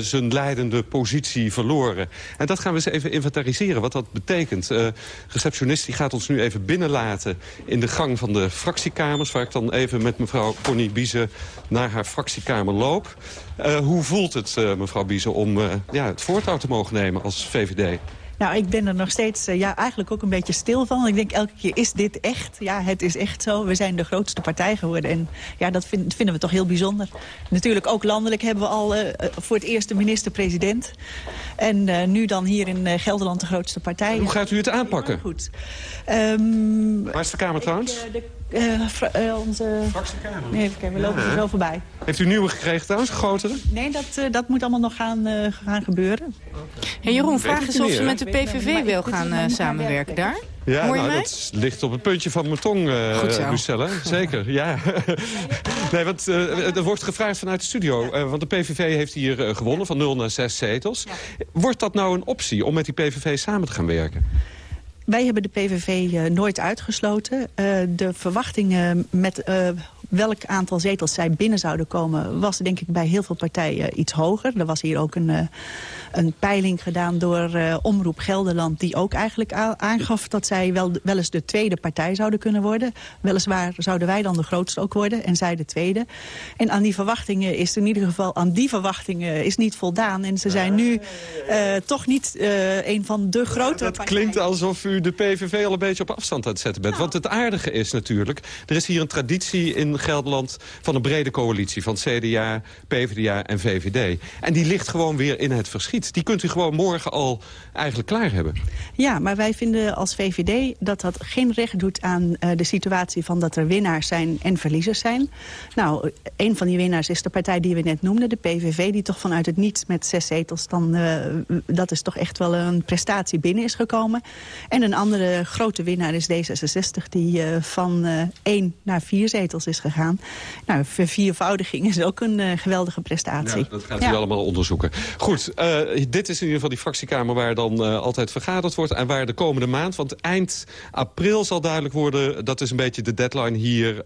Speaker 29: zijn leidende positie verloren. En dat gaan we eens even inventariseren, wat dat betekent. Uh, receptionist die gaat ons nu even binnenlaten in de gang van de fractiekamers... waar ik dan even met mevrouw Connie Biese naar haar fractiekamer loop. Uh, hoe voelt het, uh, mevrouw Biese, om ja, het voortouw te mogen nemen als VVD?
Speaker 30: Nou, ik ben er nog steeds uh, ja, eigenlijk ook een beetje stil van. Ik denk elke keer, is dit echt? Ja, het is echt zo. We zijn de grootste partij geworden. En ja, dat vind, vinden we toch heel bijzonder. Natuurlijk ook landelijk hebben we al uh, voor het eerst de minister-president. En uh, nu dan hier in Gelderland de grootste partij.
Speaker 29: Hoe gaat u het aanpakken?
Speaker 30: Ja, goed. Um,
Speaker 29: Waar is de Kamer trouwens?
Speaker 30: De, onze...
Speaker 29: Fractiekamer?
Speaker 30: Nee, even kijken, we lopen er zo voorbij.
Speaker 29: Heeft u nieuwe gekregen trouwens, grotere?
Speaker 30: Nee, dat, uh, dat moet allemaal nog gaan, uh, gaan gebeuren.
Speaker 20: Hey, Jeroen, vraag eens of ze met de PVV wil gaan samenwerken daar.
Speaker 29: Ja, nou, dat ligt op het puntje van mijn tong, uh, Lucelle. Zeker, ja. nee, want uh, er wordt gevraagd vanuit de studio. Uh, want de PVV heeft hier gewonnen van 0 naar 6 zetels. Ja. Wordt dat nou een optie om met die PVV samen te gaan werken?
Speaker 30: Wij hebben de PVV uh, nooit uitgesloten. Uh, de verwachtingen met uh, welk aantal zetels zij binnen zouden komen... was denk ik bij heel veel partijen iets hoger. Er was hier ook een, een peiling gedaan door Omroep Gelderland... die ook eigenlijk aangaf dat zij wel, wel eens de tweede partij zouden kunnen worden. Weliswaar zouden wij dan de grootste ook worden en zij de tweede. En aan die verwachtingen is in ieder geval... aan die verwachtingen is niet voldaan. En ze zijn nu toch niet een van de grotere
Speaker 29: ja, dat
Speaker 30: partijen.
Speaker 29: klinkt alsof u de PVV al een beetje op afstand aan het zetten bent. Nou. Want het aardige is natuurlijk... er is hier een traditie in Gelderland van een brede coalitie... van CDA, PvdA en VVD. En die ligt gewoon weer in het verschiet. Die kunt u gewoon morgen al eigenlijk klaar hebben.
Speaker 30: Ja, maar wij vinden als VVD dat dat geen recht doet aan uh, de situatie... van dat er winnaars zijn en verliezers zijn. Nou, een van die winnaars is de partij die we net noemden, de PVV... die toch vanuit het niets met zes zetels... dan uh, dat is toch echt wel een prestatie binnen is gekomen. En een andere grote winnaar is D66... die uh, van één naar vier zetels is gegaan. Nou, verviervoudiging is ook een uh, geweldige prestatie.
Speaker 29: Ja, dat gaat ja. u allemaal onderzoeken. Goed, dit is in ieder geval die fractiekamer... waar dan altijd vergaderd wordt en waar de komende maand... want eind april zal duidelijk worden... dat is een beetje de deadline hier...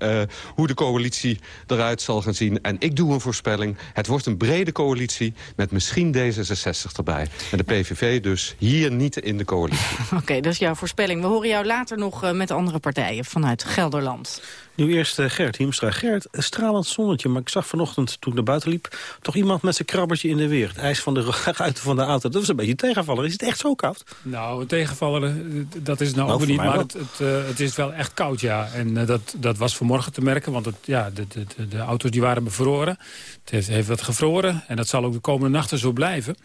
Speaker 29: hoe de coalitie eruit zal gaan zien. En ik doe een voorspelling. Het wordt een brede coalitie met misschien D66 erbij. En de PVV dus hier niet in de coalitie.
Speaker 20: Oké, okay, dat is jouw voorspelling. We horen jou later nog met andere partijen vanuit Gelderland.
Speaker 14: Nu eerst Gert Hiemstra. Gert, een stralend zonnetje, maar ik zag vanochtend toen ik naar buiten liep... toch iemand met zijn krabbertje in de weer. Het ijs van de ruiten van de auto. Dat was een beetje een tegenvaller. Is het echt zo koud?
Speaker 31: Nou, tegenvaller, dat is nou, nou ook niet. Maar het, het, uh, het, is wel echt koud, ja. En uh, dat, dat was vanmorgen te merken, want het, ja, de, de, de, de, auto's die waren bevroren. Het heeft, heeft wat gevroren en dat zal ook de komende nachten zo blijven.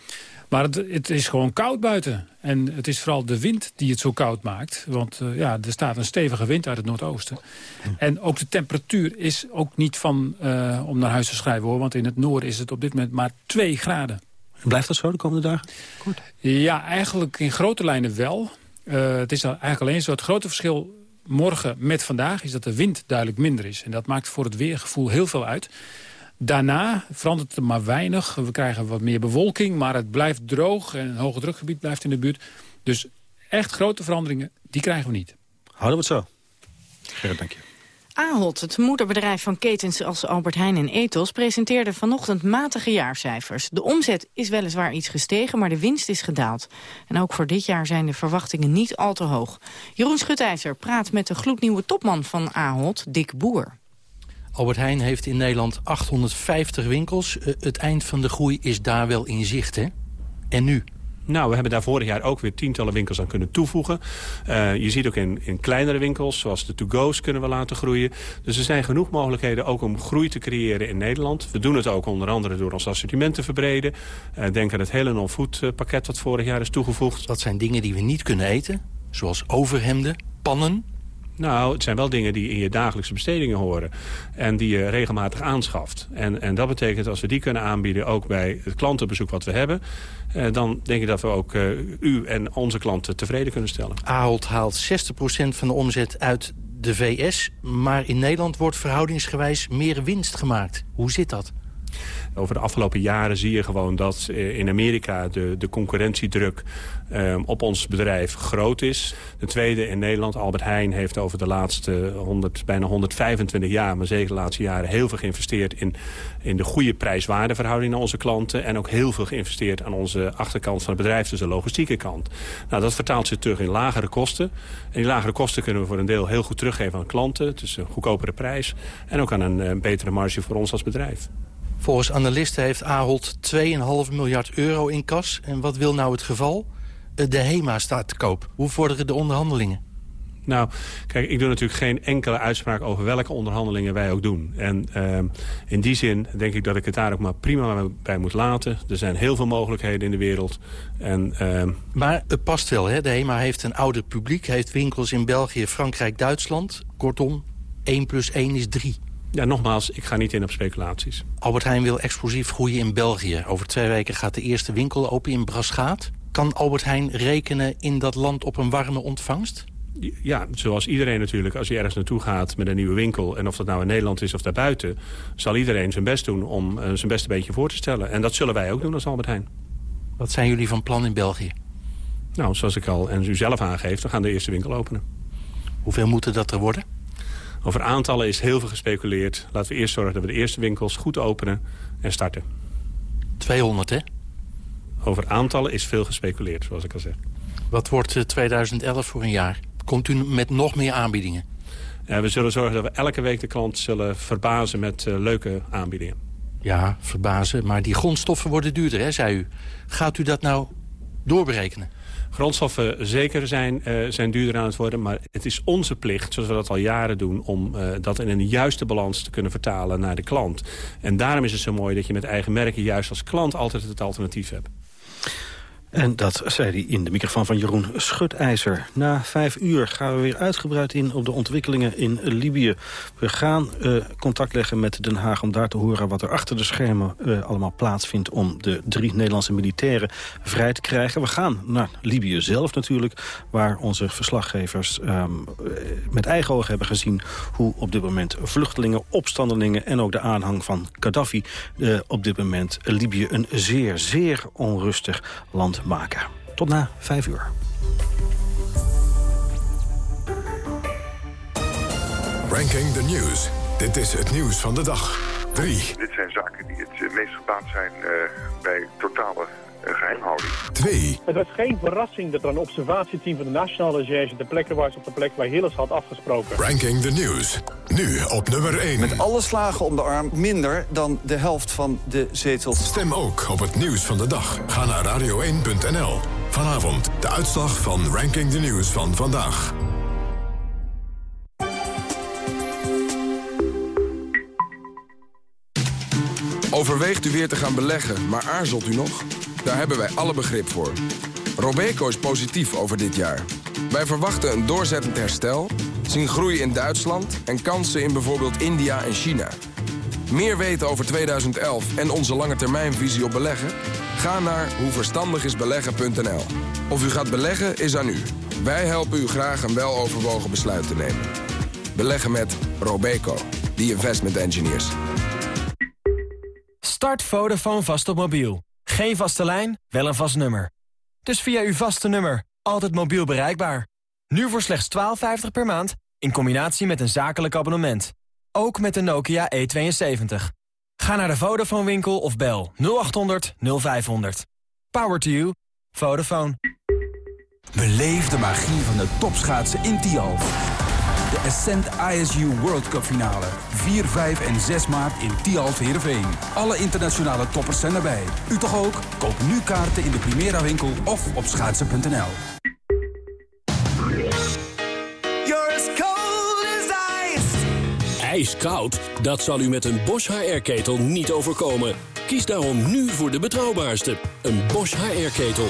Speaker 31: Maar het, het, is gewoon koud buiten. En het is vooral de wind die het zo koud maakt. Want uh, ja, er staat een stevige wind uit het noordoosten. Hm. En ook de temperatuur is ook niet van uh, om naar huis te schrijven. hoor. Want in het noorden is het op dit moment maar 2 graden.
Speaker 14: Blijft dat zo de komende dagen?
Speaker 31: Ja, eigenlijk in grote lijnen wel. Uh, het is eigenlijk alleen zo. Het grote verschil morgen met vandaag is dat de wind duidelijk minder is. En dat maakt voor het weergevoel heel veel uit. Daarna verandert het maar weinig. We krijgen wat meer bewolking, maar het blijft droog. En een hoge drukgebied blijft in de buurt. Dus echt grote veranderingen, die krijgen we niet.
Speaker 14: Houden we het zo. Gerrit, dank je.
Speaker 20: Ahold, het moederbedrijf van ketens als Albert Heijn en Ethos... presenteerde vanochtend matige jaarcijfers. De omzet is weliswaar iets gestegen, maar de winst is gedaald. En ook voor dit jaar zijn de verwachtingen niet al te hoog. Jeroen Schutijzer praat met de gloednieuwe topman van Ahold, Dick Boer.
Speaker 32: Albert Heijn heeft in Nederland 850 winkels. Eh, het eind van de groei is daar wel in zicht, hè? En nu?
Speaker 33: Nou, we hebben daar vorig jaar ook weer tientallen winkels aan kunnen toevoegen. Uh, je ziet ook in, in kleinere winkels, zoals de to-go's, kunnen we laten groeien. Dus er zijn genoeg mogelijkheden ook om groei te creëren in Nederland. We doen het ook onder andere door ons assortiment te verbreden. Uh, denk aan het hele non-food pakket wat vorig jaar is toegevoegd.
Speaker 32: Dat zijn dingen die we niet kunnen eten, zoals overhemden, pannen...
Speaker 33: Nou, het zijn wel dingen die in je dagelijkse bestedingen horen. En die je regelmatig aanschaft. En, en dat betekent als we die kunnen aanbieden, ook bij het klantenbezoek wat we hebben... Eh, dan denk ik dat we ook uh, u en onze klanten tevreden kunnen stellen.
Speaker 32: Ahold haalt 60% van de omzet uit de VS. Maar in Nederland wordt verhoudingsgewijs meer winst gemaakt. Hoe zit dat?
Speaker 33: Over de afgelopen jaren zie je gewoon dat eh, in Amerika de, de concurrentiedruk um, op ons bedrijf groot is. De tweede in Nederland, Albert Heijn, heeft over de laatste 100, bijna 125 jaar... maar zeker de laatste jaren heel veel geïnvesteerd in, in de goede prijs-waardeverhouding naar onze klanten... en ook heel veel geïnvesteerd aan onze achterkant van het bedrijf, dus de logistieke kant. Nou, dat vertaalt zich terug in lagere kosten. En die lagere kosten kunnen we voor een deel heel goed teruggeven aan klanten. Dus een goedkopere prijs en ook aan een, een betere marge voor ons als bedrijf.
Speaker 32: Volgens analisten heeft Ahold 2,5 miljard euro in kas. En wat wil nou het geval? De HEMA staat te koop. Hoe vorderen de onderhandelingen?
Speaker 33: Nou, kijk, ik doe natuurlijk geen enkele uitspraak over welke onderhandelingen wij ook doen. En uh, in die zin denk ik dat ik het daar ook maar prima bij moet laten. Er zijn heel veel mogelijkheden in de wereld. En, uh...
Speaker 32: Maar het past wel, hè? De HEMA heeft een ouder publiek, heeft winkels in België, Frankrijk, Duitsland. Kortom, 1 plus 1 is 3.
Speaker 33: Ja, nogmaals, ik ga niet in op speculaties.
Speaker 32: Albert Heijn wil explosief groeien in België. Over twee weken gaat de eerste winkel open in Braschaat. Kan Albert Heijn rekenen in dat land op een warme ontvangst?
Speaker 33: Ja, zoals iedereen natuurlijk, als je ergens naartoe gaat met een nieuwe winkel... en of dat nou in Nederland is of daarbuiten... zal iedereen zijn best doen om uh, zijn beste beentje voor te stellen. En dat zullen wij ook doen als Albert Heijn.
Speaker 32: Wat zijn jullie van plan in België?
Speaker 33: Nou, zoals ik al en u zelf aangeeft, we gaan de eerste winkel openen.
Speaker 32: Hoeveel moeten dat er worden?
Speaker 33: Over aantallen is heel veel gespeculeerd. Laten we eerst zorgen dat we de eerste winkels goed openen en starten.
Speaker 32: 200, hè?
Speaker 33: Over aantallen is veel gespeculeerd, zoals ik al zeg.
Speaker 32: Wat wordt 2011 voor een jaar? Komt u met nog meer aanbiedingen?
Speaker 33: Ja, we zullen zorgen dat we elke week de klant zullen verbazen met uh, leuke aanbiedingen.
Speaker 32: Ja, verbazen. Maar die grondstoffen worden duurder, hè, zei u. Gaat u dat nou doorberekenen?
Speaker 33: Grondstoffen zeker zijn, uh, zijn duurder aan het worden. Maar het is onze plicht, zoals we dat al jaren doen... om uh, dat in een juiste balans te kunnen vertalen naar de klant. En daarom is het zo mooi dat je met eigen merken... juist als klant altijd het alternatief hebt.
Speaker 14: En dat zei hij in de microfoon van Jeroen Schutijzer. Na vijf uur gaan we weer uitgebreid in op de ontwikkelingen in Libië. We gaan uh, contact leggen met Den Haag om daar te horen... wat er achter de schermen uh, allemaal plaatsvindt... om de drie Nederlandse militairen vrij te krijgen. We gaan naar Libië zelf natuurlijk... waar onze verslaggevers um, met eigen ogen hebben gezien... hoe op dit moment vluchtelingen, opstandelingen... en ook de aanhang van Gaddafi op dit moment Libië een zeer, zeer onrustig land maken. Tot na vijf uur.
Speaker 23: Ranking the News. Dit is het nieuws van de dag. 3.
Speaker 34: Dit zijn zaken die het meest gebaat zijn uh, bij totale geheimhouding.
Speaker 23: 2.
Speaker 35: Het was geen verrassing dat er een observatieteam van de Nationale Recherche... de plekken was op de plek waar Hilles had afgesproken.
Speaker 23: Ranking the News. Nu op nummer 1.
Speaker 36: Met alle slagen om de arm minder dan de helft van de zetels.
Speaker 23: Stem ook op het nieuws van de dag. Ga naar radio1.nl. Vanavond de uitslag van Ranking the News van vandaag.
Speaker 37: Overweegt u weer te gaan beleggen, maar aarzelt u nog? Daar hebben wij alle begrip voor. Robeco is positief over dit jaar. Wij verwachten een doorzettend herstel, zien groei in Duitsland... en kansen in bijvoorbeeld India en China. Meer weten over 2011 en onze lange termijnvisie op beleggen? Ga naar hoeverstandigisbeleggen.nl. Of u gaat beleggen is aan u. Wij helpen u graag een weloverwogen besluit te nemen. Beleggen met Robeco, the investment engineers.
Speaker 28: Start Vodafone vast op mobiel. Geen vaste lijn, wel een vast nummer. Dus via uw vaste nummer, altijd mobiel bereikbaar. Nu voor slechts 12,50 per maand,
Speaker 22: in combinatie met een zakelijk abonnement. Ook met de Nokia E72. Ga naar de Vodafone winkel of bel 0800 0500. Power to you. Vodafone.
Speaker 38: Beleef de magie van de topschaatsen in Tialf. De Ascent ISU World Cup finale. 4, 5 en 6 maart in Tialf Heerenveen. Alle internationale toppers zijn erbij. U toch ook? Koop nu kaarten in de Primera winkel of op schaatsen.nl.
Speaker 26: Ijskoud? Dat zal u met een Bosch HR-ketel niet overkomen. Kies daarom nu voor de betrouwbaarste, een Bosch HR-ketel.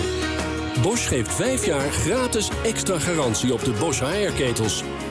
Speaker 26: Bosch geeft 5 jaar gratis extra garantie op de Bosch HR-ketels.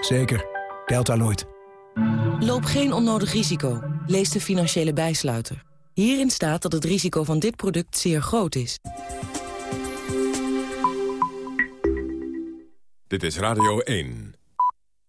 Speaker 39: Zeker, Deltaloid.
Speaker 40: Loop geen onnodig risico. Lees de financiële bijsluiter. Hierin staat dat het risico van dit product zeer groot is.
Speaker 1: Dit is Radio 1.